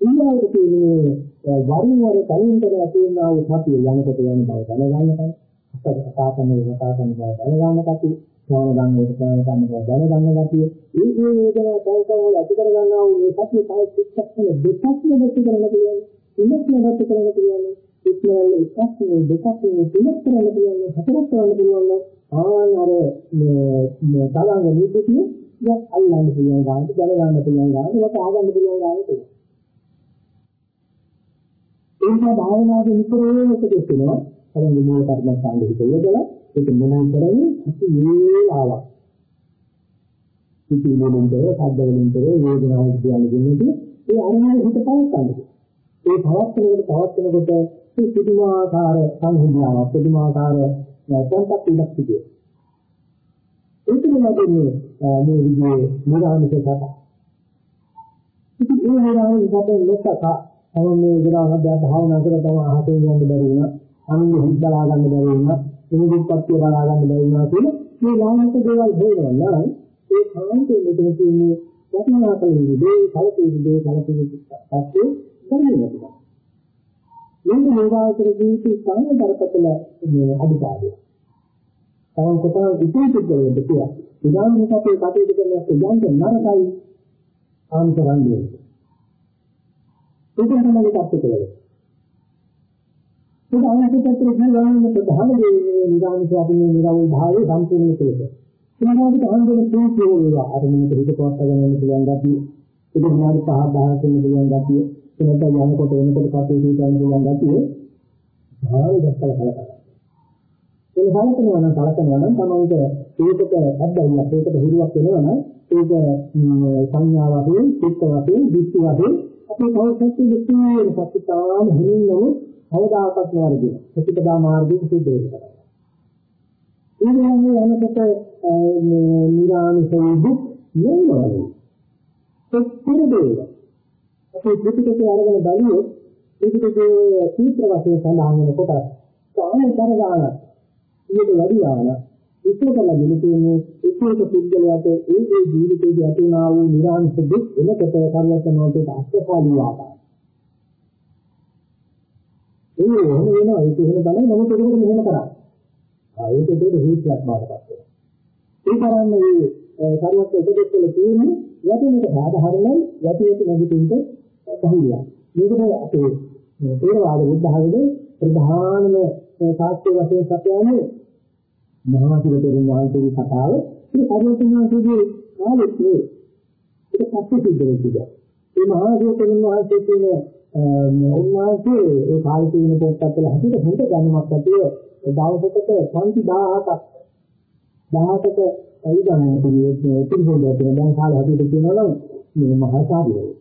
ඊළඟට තියෙන්නේ වරින් වර කලින් කර ඇතිවෙනා වූ සතිය යනකොට යන බව දැනගන්නකම් අසත කතා කරන කතා කරන බව දැනගන්නකම් ඥාන ගන්නකොට ඥාන ගන්න බව දැනගන්න ගැතිය ඒ ඒ වේදනා සංකල්ප වල ඇති කර ගන්නා වූ මේ සතිය තමයි චිත්තක්ෂණ දෙකක්ම දෙක කරන්න පුළුවන් තුනක් නඩත්තු කරන්න පුළුවන් ඉක්මනට එකක් නෙවෙයි දෙකක් නෙවෙයි තුනක් කරන්න පුළුවන් හතරක් කරන්න පුළුවන් ආන් අර මේ තරංග නිදිතිය දැන් අල්ලන්න පුළුවන් ගානට දැනගන්න පුළුවන් ගානට ඒක ආගන්න පුළුවන් ගානට ඒක භාවනාවේ නිතරම එකතු වෙනවා අර මොනෝ කර්ම සංගීත යොදලා ඒක මොනවා කරන්නේ අපි මේ ආවා කිසි මොනොන්දර සද්ද වලින්තර වේදනාවක් කියලා දෙන්නේ ඒ අරමුණ හිත පවත්න්නේ ඒ පවත්නකොට පවත්නකොට ඒ පුදුමාකාර සංහිඳියාවක් පුදුමාකාර නැත්නම් ඉලක්ක තිබේ ඒක නෙමෙයි මේ විදිහේ නිරාමික කතා ඉතින් ඒ නිරාමික කතා ලොකක අවන්නේ විරාමයක් භාවනා කරලා තම අහතේ යන්න බැරි වුණා. අනුන්ගේ හිත් බලා ගන්න බැරි වුණා. ඉමුදුපත්ය බලා ගන්න බැරි වුණා කියන මේ ලාංකික දේවල් හේවනවා ඒ කාන්තේ මෙතන තියෙන්නේ වටිනා කලින් දේ කලකේ දේ කලකේ පස්සේ කරන්නේ මේක යෝගාවචර ජීවිතේ සාමාන්‍ය බරපතල අඩුපාඩුව. තවන් කොටන ඉතිරි දෙයක් කියලා. ඉදාම මේකේ කටයුතු කරනකොට යන්න නරකයි ආන්තරන්නේ. ඒක තමයි කප්ප කියලා. ඒක අනිත් පැත්තට ගියාම ප්‍රධාන දේ නිරාමිෂ අපි මේ නිරවුල් භාවයේ සම්පූර්ණ කෙරෙක. ඒනවාට අහන්නේ තේසිය වේවා අර මේක හිත පවත්වාගෙන යන්න පුළුවන් ගැතිය. ඒක විනාඩි 5 10 වෙන පුළුවන් ගැතිය. එනත යනකොට එනකොට කටයුතු කරන්න පුළුවන් ගැතිය. භාවය දැක්කලා කලකනවා. ඒ හලකනවා නම් කලකනවා නම් තමයි ඒකට අද්දයියක් ඒකට හිරුවක් වෙනවා නම් ඒක සංඥා වශයෙන්, චිත්ත වශයෙන්, දෘෂ්ටි වශයෙන් අපේ කවුරුත් දෙකේ සත්‍යතාවම හිමිනම අවදාකත් නවරදී. ප්‍රතිපදා මාර්ගයේ සිද්ධ වෙනවා. ඒ කියන්නේ යනකොට නිරාමිෂ දුක් නෙවෙයි. සත්‍ය දෙයක්. අපේ පිටිකේ අරගෙන බලුවොත් පිටිකේ සූත්‍ර වශයෙන් සඳහන් වෙන කොට සාමතරගාන ඊට වැඩි ආන ඉස්සරලා ගෙන තියෙන්නේ එක එක පුද්ගලයාට ඒ ඒ ජීවිතයේ ඇතිවනා වූ නිරාමිෂ දුක් එනකොට කර්යයන්ට අත්පාලී ආකාරය. ඒ වෙන වෙනවා ඒක එහෙම බලන්න නමුත් ඒකට මෙහෙම කරා. ආ ඒක දෙක හේතුවක් බාටපත් වෙනවා. ඒ කරන්නේ කර්යයන්ට උපදෙස් වල තියෙන්නේ යටිනේට සාධාරණයි යටිනේට නැගිටින්න පහුවියා. මේකට අපේ තේරවාද බුද්ධහමයේ ප්‍රධානම සාක්ෂි වශයෙන් සත්‍යන්නේ මහා සිරතෙරුන් වහන්සේගේ කතාව. ඒ පරිවර්තනාවේදී කාලෙත් නේ. ඒක පස්සේ සිද්ධ වෙච්චා. ඒ මහා සිරතෙරුන් වහන්සේ කියන උන්වහන්සේ ඒ කාලේ තියෙන පොත්පත් වල හිතට හොඳ දැනුමක් ඇතිව දවසකට පන්ති 1000ක් 1000කට අයිදන්නේ පිළිවෙත් පිළිවෙල දෙන දැන් කාලේ හැටියට කියනවා නම් මේ මහා සාධියයි.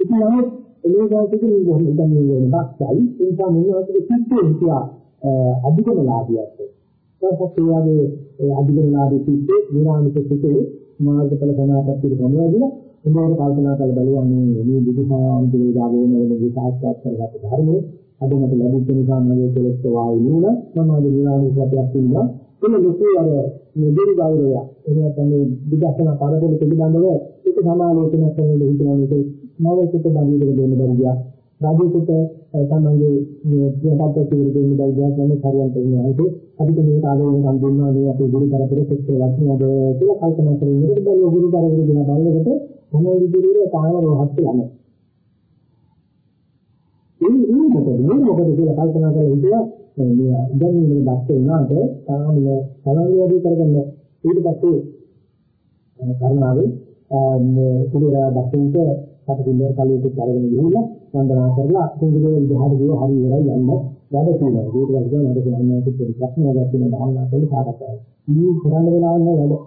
ඉතින් නමුත් එළියකට කියන ඉඳන් මේ වෙනස්යි ඒ නිසා මොනවද කිව්වේ කියලා අධිගමලාභියක්. ඒකත් ඒ වගේ අධිගමලාභී කිව්වේ නිරාමික කිව්වේ මාර්ගඵල සමාපත්තිය සමවැදිලා උඹට කල්පනා කරලා බලුවා මේ මේ බුදුසාන්තුලේ දාගෙන වෙන විකාශයක් කරගත්ත ධර්මයේ. අද මට ලැබුණ නිසා මගේ කෙලෙස් වායු නුන මම අද නිරාමික සත්‍යයක් තියෙනවා එන ලොකු අර මේ දෙවි ගෞරවය එහෙම තමයි විදර්ශනා පරදෙල පිළිබඳව ඒක සමාලෝචන කරන ලෙහිතන මේක නවසිත බඳින්න දෙන්න බැරියා රාජ්‍යකට තමන්ගේ මේ ප්‍රයත්න කිරීම දෙන්න බැරියා නම් හරියට කියනවා ඒක අපිට මේ කාලේ නම් දුන්නා මේ අපේ ගුරු පරපුරේ එක්ක වටිනවද කියලා කල්පනා කරගෙන ඉන්න බැරි ගුරු පරපුරේ දෙන බලනකොට තමයි විදිහේ තාම රහත් යන්නේ ඒ ඒ මොකද මේ මොකද කියලා කල්පනා කරලා හිතුවා මේ දැන් මේ බස් වුණාට තාම සමහරවිට කරගන්න ඊට පස්සේ කරුණාවේ මේ කුඩේරා බස්සින්ට කටපින්නර කලියට කරගෙන ගිහිල්ලා වන්දනා කරලා කුඩේ විහාර ගිය හරි ඉවරයි යන්න වැඩ තියෙනවා ඊට පස්සේ මට කියන්නේ කිසි ප්‍රශ්නයක් නැතිව භාවනා කරලා සාකච්ඡා කරනවා මේ කරන්න වෙලාවක් නෑ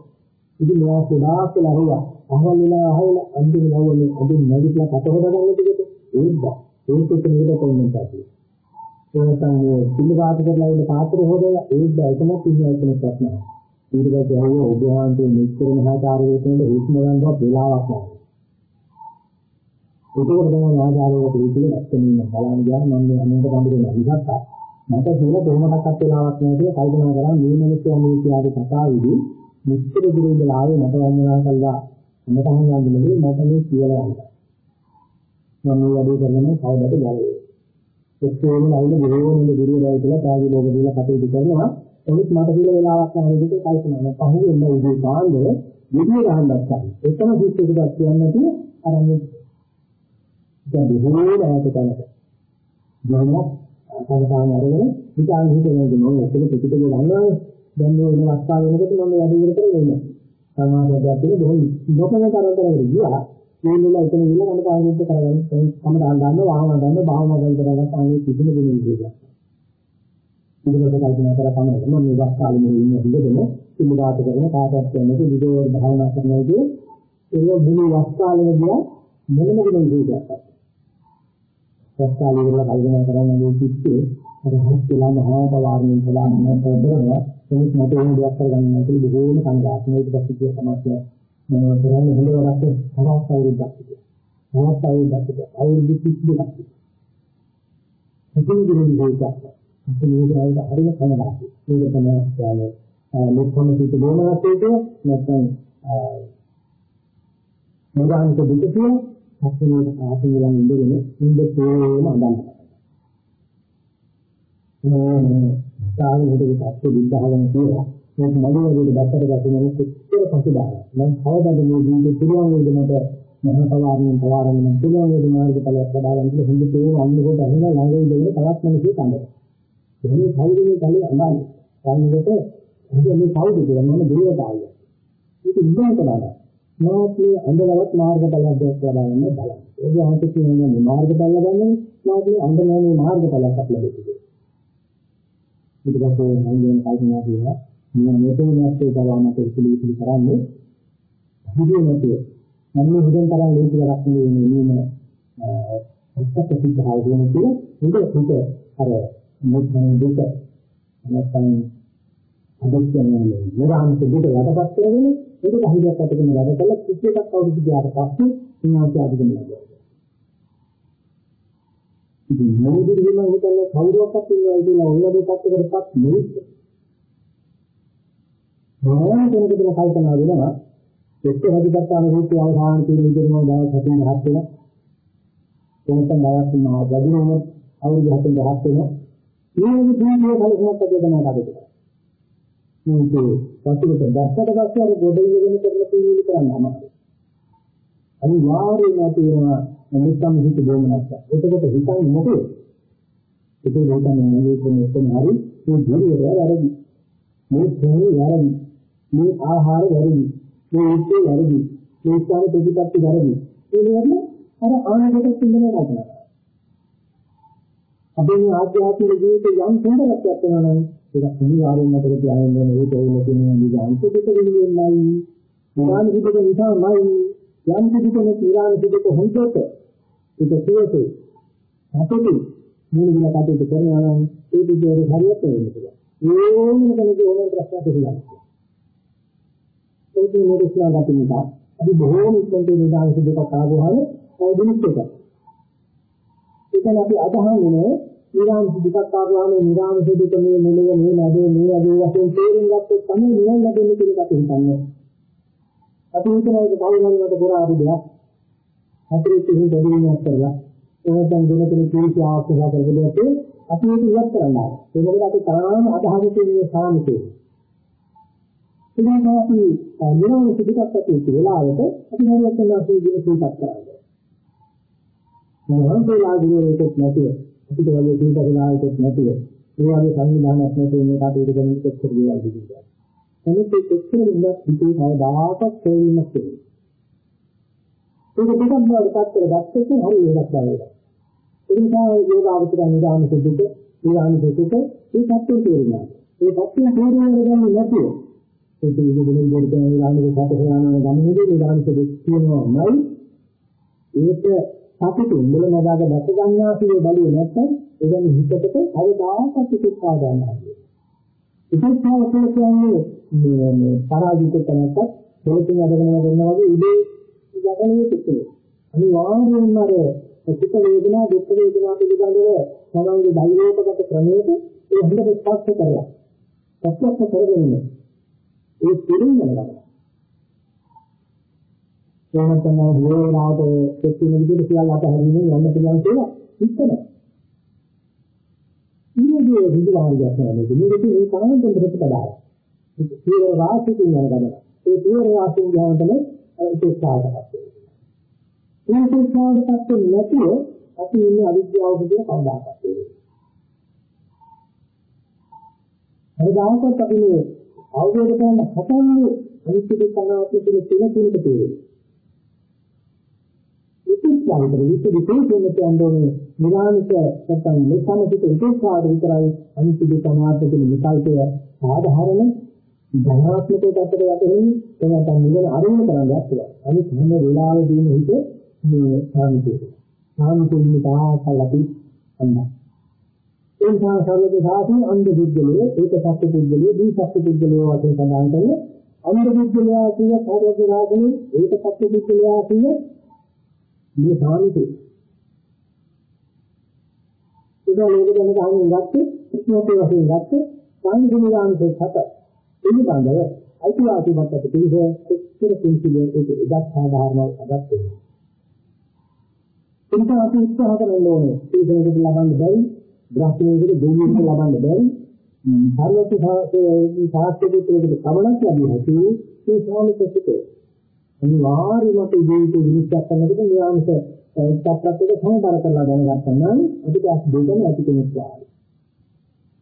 ඉතින් මෙයා සදාක් කියලා හුවා අහවල් වෙලා අහවල අන්තිම ලව්වනේ අඳින් නැගිටලා කට හොදා ගන්න ටිකට ඒත් ඒකත් නේද කොහොමද තියෙන්නේ එනකන් මේ පිළිවාද කරලා ඉන්න පාත්‍ර හොදලා ඒත් එකමත් ඉන්න එකම ප්‍රශ්න. ඊට පස්සේ ආවෝ ඔබ වහන්සේ මෙච්චර මහාචාර්යයෙක් වෙන්න හුස්ම ගන්නවත් වෙලාවක් නැහැ. ඒකවල තමයි ආචාර්යයෙක් විදිහට ඇත්තමින් බලන්න ගියාම මම මේ අනන්ත කම්බුරේ හිතත්තා. මට කියලා කොහොමදක්වත් වෙලාවක් නැහැ කියලා කල්පනා කරා මේ මිනිස්සු මේ කියාගේ කතාවේදී මෙච්චර දුර ඉඳලා ආවේ මට වන්දනා කළා. මට හංගන්නේ මට මේ කියලා යනවා. මම මේ වැඩේ කරන්නේ කවදාද බලන්නේ. එක්කේම නැවිල බොහෝ නෙල ගුරුවරයා කියලා තාවි ලෝක දීලා කටයුතු කරනවා. ඒත් මට කියලා වෙලාවක් නැහැ නේද කල්පනා කරනවා. පහුවෙන්න උදේ කාණ්ඩ විදිය ගහන්නත් ගන්න. එකම සිස්ටර් එකක් කියන්නේ නැති අර මේ දැන් බොහෝ ඈත තැනක. ජීවනක් සංසාරය අරගෙන හිතාන හිතනවාද මම ඔක්කොම පිටිපිට ගන්නවා. දැන් මේ වෙන අවස්ථාව වෙනකොට මම වැඩි විතර කරේ සමාජයක් තියෙන බොහොම නොකන තරතරට ගියා. මේ නිල එතන නිල මම කාර්යයක් කරගන්න කම දාන්න ගන්න වාහන ගන්න භාවනා කරන කරගත්ත අනේ කිසිම දෙයක් නෙවෙයි. ඉතින් ඒක කල්පනා කරලා තමයි මම මේ වස්තාවේ මේ ඉන්නේ ඉඳගෙන සිමුදාත කරන කාටවත් කියන්නේ විදෝර භාවනා කරනවාදී ඒ මුළු වස්තාවේම ගියා මොනම කෙනෙක් දෙයක්. වස්තාවේ වල කල්පනා කරන්නේ මේ පිටේ අර හස්තලා මහා පවාරණය කළා නම් පොදනවා ඒක මට වෙන දෙයක් කරගන්න නැති බොහෝම සංඝාත මේක පස්සේ සමාජය මම කරන්නේ හොඳ වැඩක් තවත් අවුරුද්දක් තිබුණා. තවත් අවුරුද්දක් තිබුණා. අවුරුදු 32ක්. ඉතින් ඉතින් මේක අපි මේක හරියට හරියට කනගාටුයි. මේක තමයි කියන්නේ ලොක්කම පිට බොමනත් ඒක නැත්නම් මොදාන්ත දුක කියන අපේ ආපියලන් ඉඳගෙන ඉඳ තේම අඳන්. මේ සාහන හිතේ පස්සේ විද්‍යාවෙන් කියලා මේක මගේ වගේ දැක්කට ගැටෙන කොච්චර පසුබාහයි. මම කවදාද මේ ජීවිතේ පුරුවන් වෙන්නට මහා පවාරණය පවාරණය පුරුවන් වෙන්න මාර්ගඵලයක් ලබා ගන්න හොඳ තේම අන්නකොට එහෙම ළඟ ඉඳගෙන තවත් මිනිස්සු කඳනවා. එහෙනම් කවුරුනේ කලේ අඳන්නේ. සංගත ඉතින් මේ කවුද කියලා මම දෙවියතාවය. ඒක ඉන්නකට බලන්න. මාත්‍රි අඳවලත් මාර්ගඵල අධ්‍යයනය කරලා බලන්න බලන්න. ඒ වගේ කියන්නේ මාර්ගඵල ගන්න මාත්‍රි අඳනෝනේ මාර්ගඵලයක් අපිට ලැබෙන්නේ. ඊට පස්සේ මම කියන කල්පනා කරනවා මම මෙතන නැත්තේ බලන්නට පිළිපිලි කරන්නේ. හිතේ නැතුව. මම මේ හිතෙන් තරම් ලේසි කරක් නෙවෙයි මේ එක්ක පිටහල් දෙන කියලා හිත හිත අර මුත්‍රා දෙක නැත්නම් අදක්ෂණය නිරාමිත දෙක යටපත් කරගෙන ඒක කහියක් අතගෙන වැඩ කළා කිසි එකක් අවුරුදු ගියාට පස්සේ ඉන්නවා අධිකම ලැබුවා. ඉතින් මොකද කියනවා හිතන්නේ කවුරුවක්වත් ඉන්නවා කියලා ඔය දෙකක්කටපත් නෙවෙයි. මොනවා කෙනෙකුට කල්පනා වෙනවා එක්ක හදිපත්තාන රූපය අවසාන කියන විදිහම දවස් හතෙන් හත් වෙන කෙනෙක්ට දවස් මා වදිනම අවුරුදු හතෙන් හත් වෙන මේ විදිහේ කලකමක් අධ්‍යයනය කරලා මේක පස්සේ දැක්කට පස්සේ අර ගොඩ ඉගෙන කරලා තියෙන කරන්න අමාරුයි. අනිවාර්යයෙන්ම තියෙනවා නිස්සම් හිත දෙන්නක්. එතකොට හිතන්නේ මොකද? ඒක හිතන්නේ මේ කෙනෙක් හරි මේ දුරිය වැරදි. මේ තේ වැරදි. මේ ආහාර වැරදි. මේ උත්තේ වැරදි. මේ ස්ථාන ප්‍රතිපත්ති වැරදි. ඒ කියන්නේ අර ආනකට සිඳන කරනවා. අපේ ආධ්‍යාත්මික ජීවිතේ යම් සුන්දරත්වයක් වෙනවා නම් ඒක අනිවාර්යයෙන්ම මතක තියාගන්න ඕනේ ඒක එන්න තියෙන නිදාන්ත දෙක වෙන්නේ මොනාන විදිහට නිසාමයි යම් කිසිකෙන තීරාන දෙක හොඳට ඒක සියසේ අපිට මූල විල කටයුතු කරනවා නම් ඒ විදිහට හරියට වෙන්නේ ඕනම කෙනෙකුගේ ඕනම ප්‍රශ්නයක් තියෙනවා ඒක මොකක්ද කියලා අපි බොහෝම ඉක්මනට නිදාන්ත දෙකක් ආවම ඒ දිනුත් එක ඒකයි අපි අදහන්නේ නිරාම දුකක් ආවම නිරාම දුක මේ මොළය මේ නැදේ මේ අදේ වශයෙන් තේරුම් ගත්තොත් තමයි නිවන් ලැබෙන්නේ කියලා අපි හිතන්නේ. අපි හිතන එක කවුරුන්කට පුරාපු දෙයක්. අපේ තියෙන දෙවියන්ක් කරලා එහෙනම් දෙන කෙනෙක් කීටි ආශ්‍රය කරගලට අපි ඒක ඉවත් කරනවා. ඒ මොකද අපි තාම අදහස තියෙන්නේ සාමිතේ. ඉතින් අපි නිරාම දුකක් ඇති වෙලාවට අපි හරියට කරලා අපි ජීවිතයක් කරන්නේ. මොහොතේලා ගුණයකට නැතුව අපිට වගේ දීපකලායකට නැතුව ඒ වගේ සංවිධානයක් නැතුව මේ කටයුතු කරන කොච්චර දේවල් දිවිලා. එනිත් ඒ කොච්චර ඉන්නත් හිතේ කවදාකවත් තේරෙන්නේ නැහැ. ඒක දෙකක් බවට පත් කරගත්තොත් හරි වෙනස් බලයක්. ඒ නිසා යෝග අවශ්‍ය නිදාන සුදුක, නිදාන සුදුක ඒ සත්‍යය තේරෙනවා. ඒ සත්‍යය තේරුම් ගන්න නැතුව ඒක ඉගෙන ගන්න දෙන්න නිදාන සුදුක යන ගමනේදී නිදාන සුදුක කියනවාමයි ඒක සතුටින් මුල නදාග දැක ගන්නවා කියන බලිය නැත්නම් එවැනි හිතකට අවදාහක් පිටුපා ගන්නවා. ඉතින්තාව කියන්නේ මේ පරාජිත තැනකට දෙලකින් අදගෙන යනවා වගේ ඉලේ යකනේ පිටුනේ. අනිවාර්යයෙන්ම අර සුඛ වේදනා දුක් වේදනා පිළිබඳව තමන්ගේ ධෛර්යෝපගත ක්‍රමයක ඒ හොඳට ස්පර්ශ කරලා ප්‍රත්‍යක්ෂ කරගෙන ඒ පිළිගන්න ගන්නවා. එහෙම තමයි වේලාවට කෙටි විදිහට කියලා අපහැරීමෙන් යන්න පුළුවන් කියලා හිතනවා. ඊයේ විදිහාරියක් නැහැ. මේකේ මේ කාමෙන් ප්‍රතිපදාව. ඒක තීව්‍ර රාශියකින් යන ගමන. ඒ තීව්‍ර රාශියෙන් යන තමයි උපේක්ෂාවටපත් වෙන්නේ. මේ උපේක්ෂාවටපත් වෙන්නේ නැතුව අපි ඉන්නේ අවිද්‍යාව කියන කවදාකවත් වෙන්නේ. හරිදාකත් අපි මේ අවබෝධ කරගන්න හතන්නේ අනිත්‍ය දුක්ඛ අනාත්ම කියන තුන තුනට තේරෙන්නේ. උපේක්ෂාවට විත් විශේෂයෙන්ම කියන්නේ නිරාමික නැත්නම් මෙතනසිත උපේක්ෂාවට විතරයි අනිත්‍ය දුක්ඛ අනාත්ම කියන විකල්පය සාධාරණ ධනාත්මක පැත්තට යටෙන්නේ එනකම් නිවන අරමුණ කරන්නේ නැහැ. අනිත් හැම වෙලාවෙදීම හිත මේ සාමිතේ. සාමිතේ තාකල් අපි අන්න. ඒ නිසා සර්වද සාසන අන්ධ බුද්ධලේ ඒක සත්‍ය බුද්ධලේ දී සත්‍ය බුද්ධලේ වශයෙන් සඳහන් කරන්නේ අන්ධ බුද්ධලයා කියන සර්වද සාසනේ ඒක සත්‍ය බුද්ධලයා කියන මේ සාමිතේ. ඒක ලෝක දැන ගන්න ගත්තේ ඉක්මනට වශයෙන් ගත්තේ සංගුණාංශේ සත පිළිබඳව අයිතිවාසිකමත් ඇති පිළිස එක්තර පිළිසිලිය ඒක ඉදත් සාධාරණව අදත් වෙනවා. එනිසා අපි උත්සාහ කරන්න ඕනේ පිළිසෙකට ලබන්න බැරි, ග්‍රහණයකට දෙවියන්ට ලබන්න බැරි, හරියට සාහිත්‍යයකට කමනක් ලැබිය හැකි මේ සාමිකසිත. අනිවාර්යයෙන්ම අපේ ජීවිතේ විනිශ්චය කරනකොට නියාමක චක්‍රත්වයක සමබර කරලා දැනගත්තා නම් අපිට අස් දෙකම ඇති කෙනෙක් වාගේ.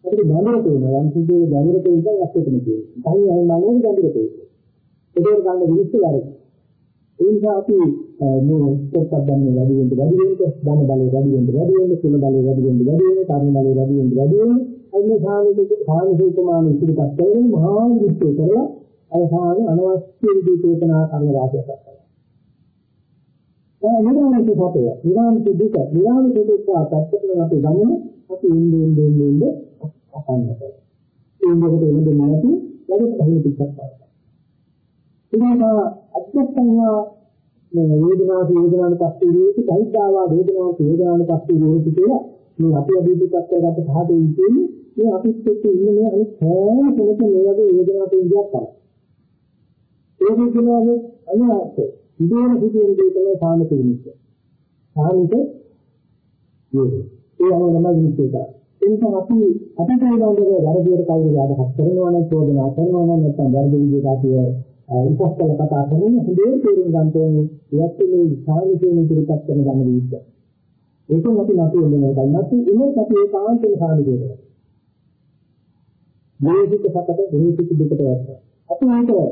අපිට බඳුර තියෙනවා යම් කිසි බඳුර තියෙනවා යක්ෂකම තියෙනවා. කයි අය මනෝද බඳුර තියෙනවා. ඒක ගන්න විනිශ්චය වැඩි. ඒ නිසා අපි මේ ස්පර්ශයෙන් වැඩි වෙන්න වැඩි වෙන්න ධන බලය වැඩි වෙන්න වැඩි වෙන්න කුල බලය වැඩි වෙන්න වැඩි වෙන්න කර්ම බලය වැඩි වෙන්න වැඩි වෙන්න අන්නේ සාමික සාමිකමාන ඉදිරිපත් කරගෙන මහා විනිශ්චය කරලා අවසාන අනවශ්‍ය විදිහට චේතනා කරන වාසියක් කරනවා. ඒ නිරාමිත සත්‍යය නිරාමිත දුක නිරාමිත දුක පැත්තකට අපි ගන්නේ අපි ඉන්නේ ඉන්නේ ඉන්නේ අසන්නට. ඒ මොකද එන්නේ නැති වැඩි පහින් පිටක් පානවා. ඉතින් අත්‍යත්තංවා මේ වේදනාව වේදනාවට පස්සේ වේති සහිතාවා වේදනාව වේදනාවට පස්සේ වේති කියලා මේ අපි අභිපිටක් කරගත්ත පහදේ ඉන්නේ මේ අපිත් එක්ක ඉන්නේ මේ අනිත් හැම කෙනෙක්ම මේ වගේ වේදනාවට ඉඳියක් කරා. ඒ වේදනාවේ අනිවාර්ය ඉදේන සිදුවෙන දේ තමයි සාමිත විනිශ්චය. සාමිත වේදේ. ඒ අනුව තමයි විනිශ්චය කරන්නේ. ඒ නිසා අපි අපිට උදාහරණයක් වැරදියට කවුරු යඩහත් කරනවා නම් චෝදනා කරනවා නම් නැත්නම් වැරදි විදිහට අපි උපස්තල කතා කරන හොඳේ තේරුම් ගන්න ඕනේ යැත්තේ සාමිතයෙන් ඉදිරිපත් කරන ගමන විදිහ. ඒකෙන් අපි නැති වෙනවා ගන්නත් ඉන්නේ අපි ඒකාන්තයෙන් සාමිතයට. මේක සතට විනිශ්චිත දෙකට වැටෙනවා. අපි හිතේ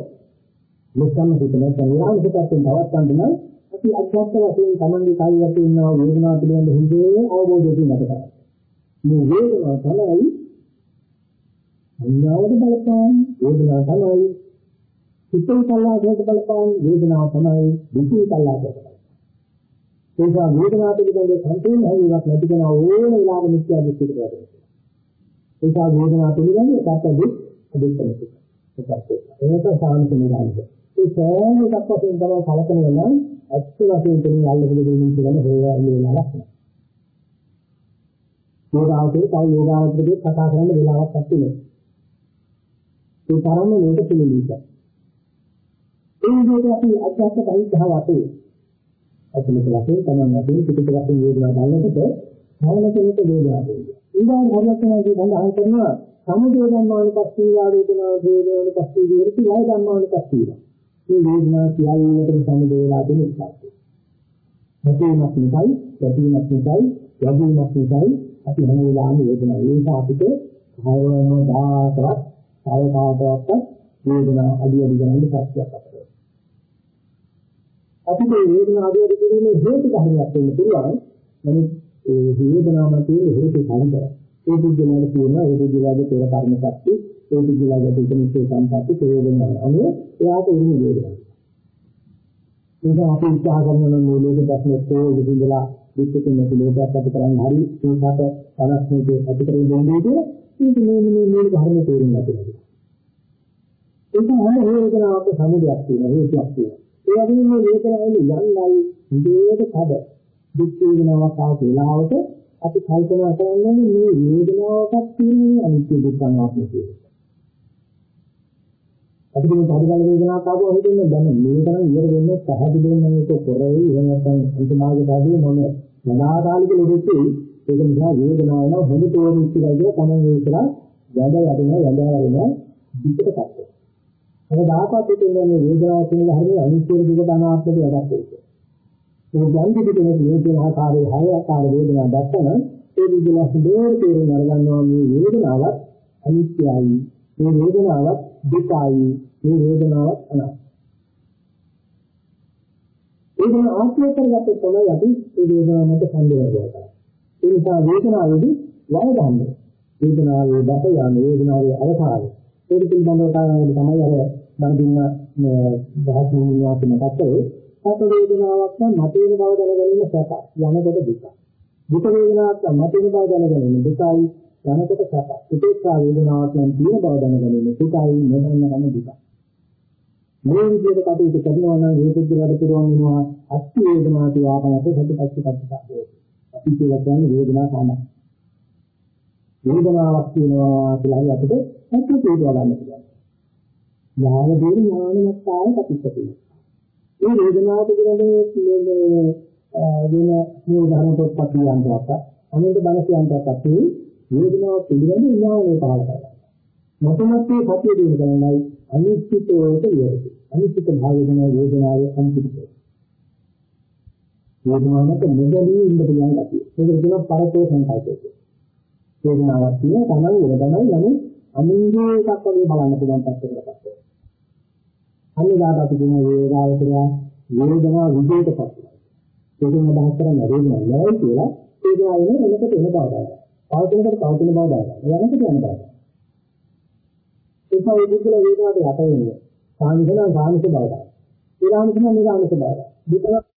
මෙතන හිතන සංයාමික පැත්තෙන් තවත් ගන්න අපි අධ්‍යාත්ම වශයෙන් තමන්ගේ කාය වශයෙන් ඉන්නවා වේදනාව පිළිබඳ හොඳේ අවබෝධය තියෙනවා. මේ වේදනාව තමයි සංඥාවට බලපාන වේදනාව තමයි සිතේ කල්ලාදයට බලපාන වේදනාව තමයි දුකේ කල්ලාදයට බලපාන. ඒසා වේදනාව පිළිබඳ සම්පූර්ණ හැඟීමක් නැති කෙන ඕන වෙලාවෙ මිත්‍යා දෘෂ්ටියට වැටෙනවා. ඒසා වේදනාව පිළිබඳ සත්‍ය දුක් දුක්කමක ඒක සාන්ත නිරාමක ඒ සෑම එකක් වශයෙන් තමයි කලකන වෙනවා. ඇත්ත වශයෙන් තමයි අල්ලගෙන දෙන්නේ කියන හේවා වෙලාවක් නෑ යෝගාවචරේ තව යෝගාවචරේ කතා කරන්න වෙලාවක් නැත්තේ. ඒ තරම්ම මේක පිළිලික. ඒ විදිහට අපි අධ්‍යාත්ම පරිද්ධාව අපේ අතලක ලකේ තමයි අපි පිටිට වශයෙන් වේදනා බලනකොට හැම කෙනෙක් වේදනාව වෙනවා. ඊළඟ භවයන්දී සඳහන් කරනවා සමුදේ ධම්මානුපස්සීවා වේදනා වේදනානුපස්සී විරති වය ධම්මානුපස්සීවා. මේ වේදනා කියන්නේකට සමුදේලා දෙන එකක්. නැතිවක් නිසායි, යටිමත් නිසායි, යදිමත් නිසායි අපි හැම වෙලාවෙම වේදනාව. ඒ නිසා අපිට භවම දාසවත්, තව කාටවත් වේදනාව අඩු අඩු ගන්න සත්‍යයක් අපිට. අපිට වේදනාව අඩු අඩු කිරීමේ හේතු ධර්මයක් වෙන්න පුළුවන්. නමුත් ඒ වේදනාව තියෙන හේතු කාරණා. ඒ පුද්ගලයාට තියෙන ඒ පුද්ගලයාගේ පෙර කර්ම ශක්තිය, ඒ පුද්ගලයාගේ තිබෙන සම්පatti ප්‍රයෝජනය අනුව එයාට උරුම වේදනාව. ඒක අපි උත්සාහ කරන මූලික ප්‍රශ්නයක් ඒ විදිහට විශ්වකෙ නැති ලෝකයක් ඇති කරන්න හරි ඒකට පරස්පරයේ ඇති කරගෙන යන්නේ කියලා මේක මේ මේ මූලික ධර්ම තේරුම් ගන්න ඕනේ. ඒක හැම වේදනාවක සමුදයක් තියෙනවා හේතුවක් තියෙනවා. ඒ වගේම මේ වේදනාවේ යන්නයි ඉඳේට කඩ දුක් වේදනාවක් ආව වෙලාවට අපි කල්පනා කරන්නේ මේ වේදනාවකත් තියෙන අනිත්‍ය දුක්ඛ අනාත්ම කියලා. අපිට මේ පරිගල වේදනාවක් ආවම හිතෙන්නේ දැන් මේ තරම් ඉවර වෙන්නේ පැහැදිලිවම මේක කරේ එහෙම නැත්නම් අන්තිමාගේ කාදී මොන සදාකාලික ලෙඩෙකේ ඒක නිසා වේදනාව යන හොඳ තෝරන්නේ කියලා තමයි මේකලා වැඩ යටිනවා වැඩ යනවා පිටට පස්සේ. ඒ දාපත් තියෙන මේ වේදනාව කියන ධර්මයේ අනිත්‍ය දුක අනාත්මද වැඩක් ඒක. මේ යම් කිසි කෙනෙක් මේ කියන ආකාරයේ හය ආකාර වේදනා දැක්කම ඒ විදිහට හොඳට තේරුම් අරගන්නවා මේ වේදනාවත් අනිත්‍යයි. මේ වේදනාවත් දුකයි. මේ වේදනාවත් අනාත්මයි. ඒ වෙන ආත්මය කරගත්තොත් තමයි අපි මේ වේදනාවට සම්බන්ධ වෙන්නේ. ඒ නිසා වේදනාවේදී වය ගන්න. වේදනාවේ බත යන වේදනාවේ අවකාශය. ඒක පිළිබඳව තමයි අර මම දුන්න දහස් නිවාස මතකයේ සැප වේදනාවක් නම් මතේන බව දැනගැනීම සැප යනකොට දුක. දුක වේදනාවක් නම් මතේන බව දැනගැනීම දුකයි යනකොට සැප. උපේක්ෂා වේදනාවක් නම් තියෙන බව දැනගැනීම දුකයි නොදන්නකම දුකයි. මේ විදිහට කටයුතු කරනවා නම් මේ බුද්ධ වැඩ පිළිවන් වෙනවා අත්ති වේදනාවට යාපනත සතිපත්ති පත්තිපත්ති. අපි කියලා කියන්නේ වේදනා සාම. වේදනාවක් තියෙනවා කියලා අපිට සත්‍ය තේරුම් ගන්න පුළුවන්. ඥාන දේන ඥානමත්තාය කටිච්චති. මේ වේදනාව පිළිබඳව මේ වෙන මේ ධර්ම පොත්පත් කියනකොට අනුන්ට බණ කියනකොට අපි වේදනාව පිළිබඳව ඥානය පහළ කරනවා. මතමත්තේ සත්‍ය දෙන කරනයි අනිශ්චිතවට විරති. අනිශ්චිත භාවය වෙන වේදනාවේ අනිශ්චිතය. වේදනාවට මෙදලී ඉන්න පුළුවන් ගැතිය. ඒකට කියනවා පරතෝ සංකල්පය. වේදනාවක් තියෙන තමයි වේදනයි යන්නේ අනිංගේ එකක් වගේ බලන්න පුළුවන් පැත්තකටපත් වෙනවා. අනිවාර්යයෙන් අපි කියන වේදාවතර වේදනා විදේකපත් වෙනවා. ඒකෙන් අදහස් කරන්නේ වේදනාවක් නෑ කියලා වේදනාව වෙන එනකොට එන බව දානවා. පවතිනකොට පවතින බව දානවා. යනකොට යන බව. ඒක ඒ දුකල වේදනාවට යට වෙන්නේ. සාමිකන සාමික බව දානවා. ඊළාමිකන නිරාමික බව දානවා.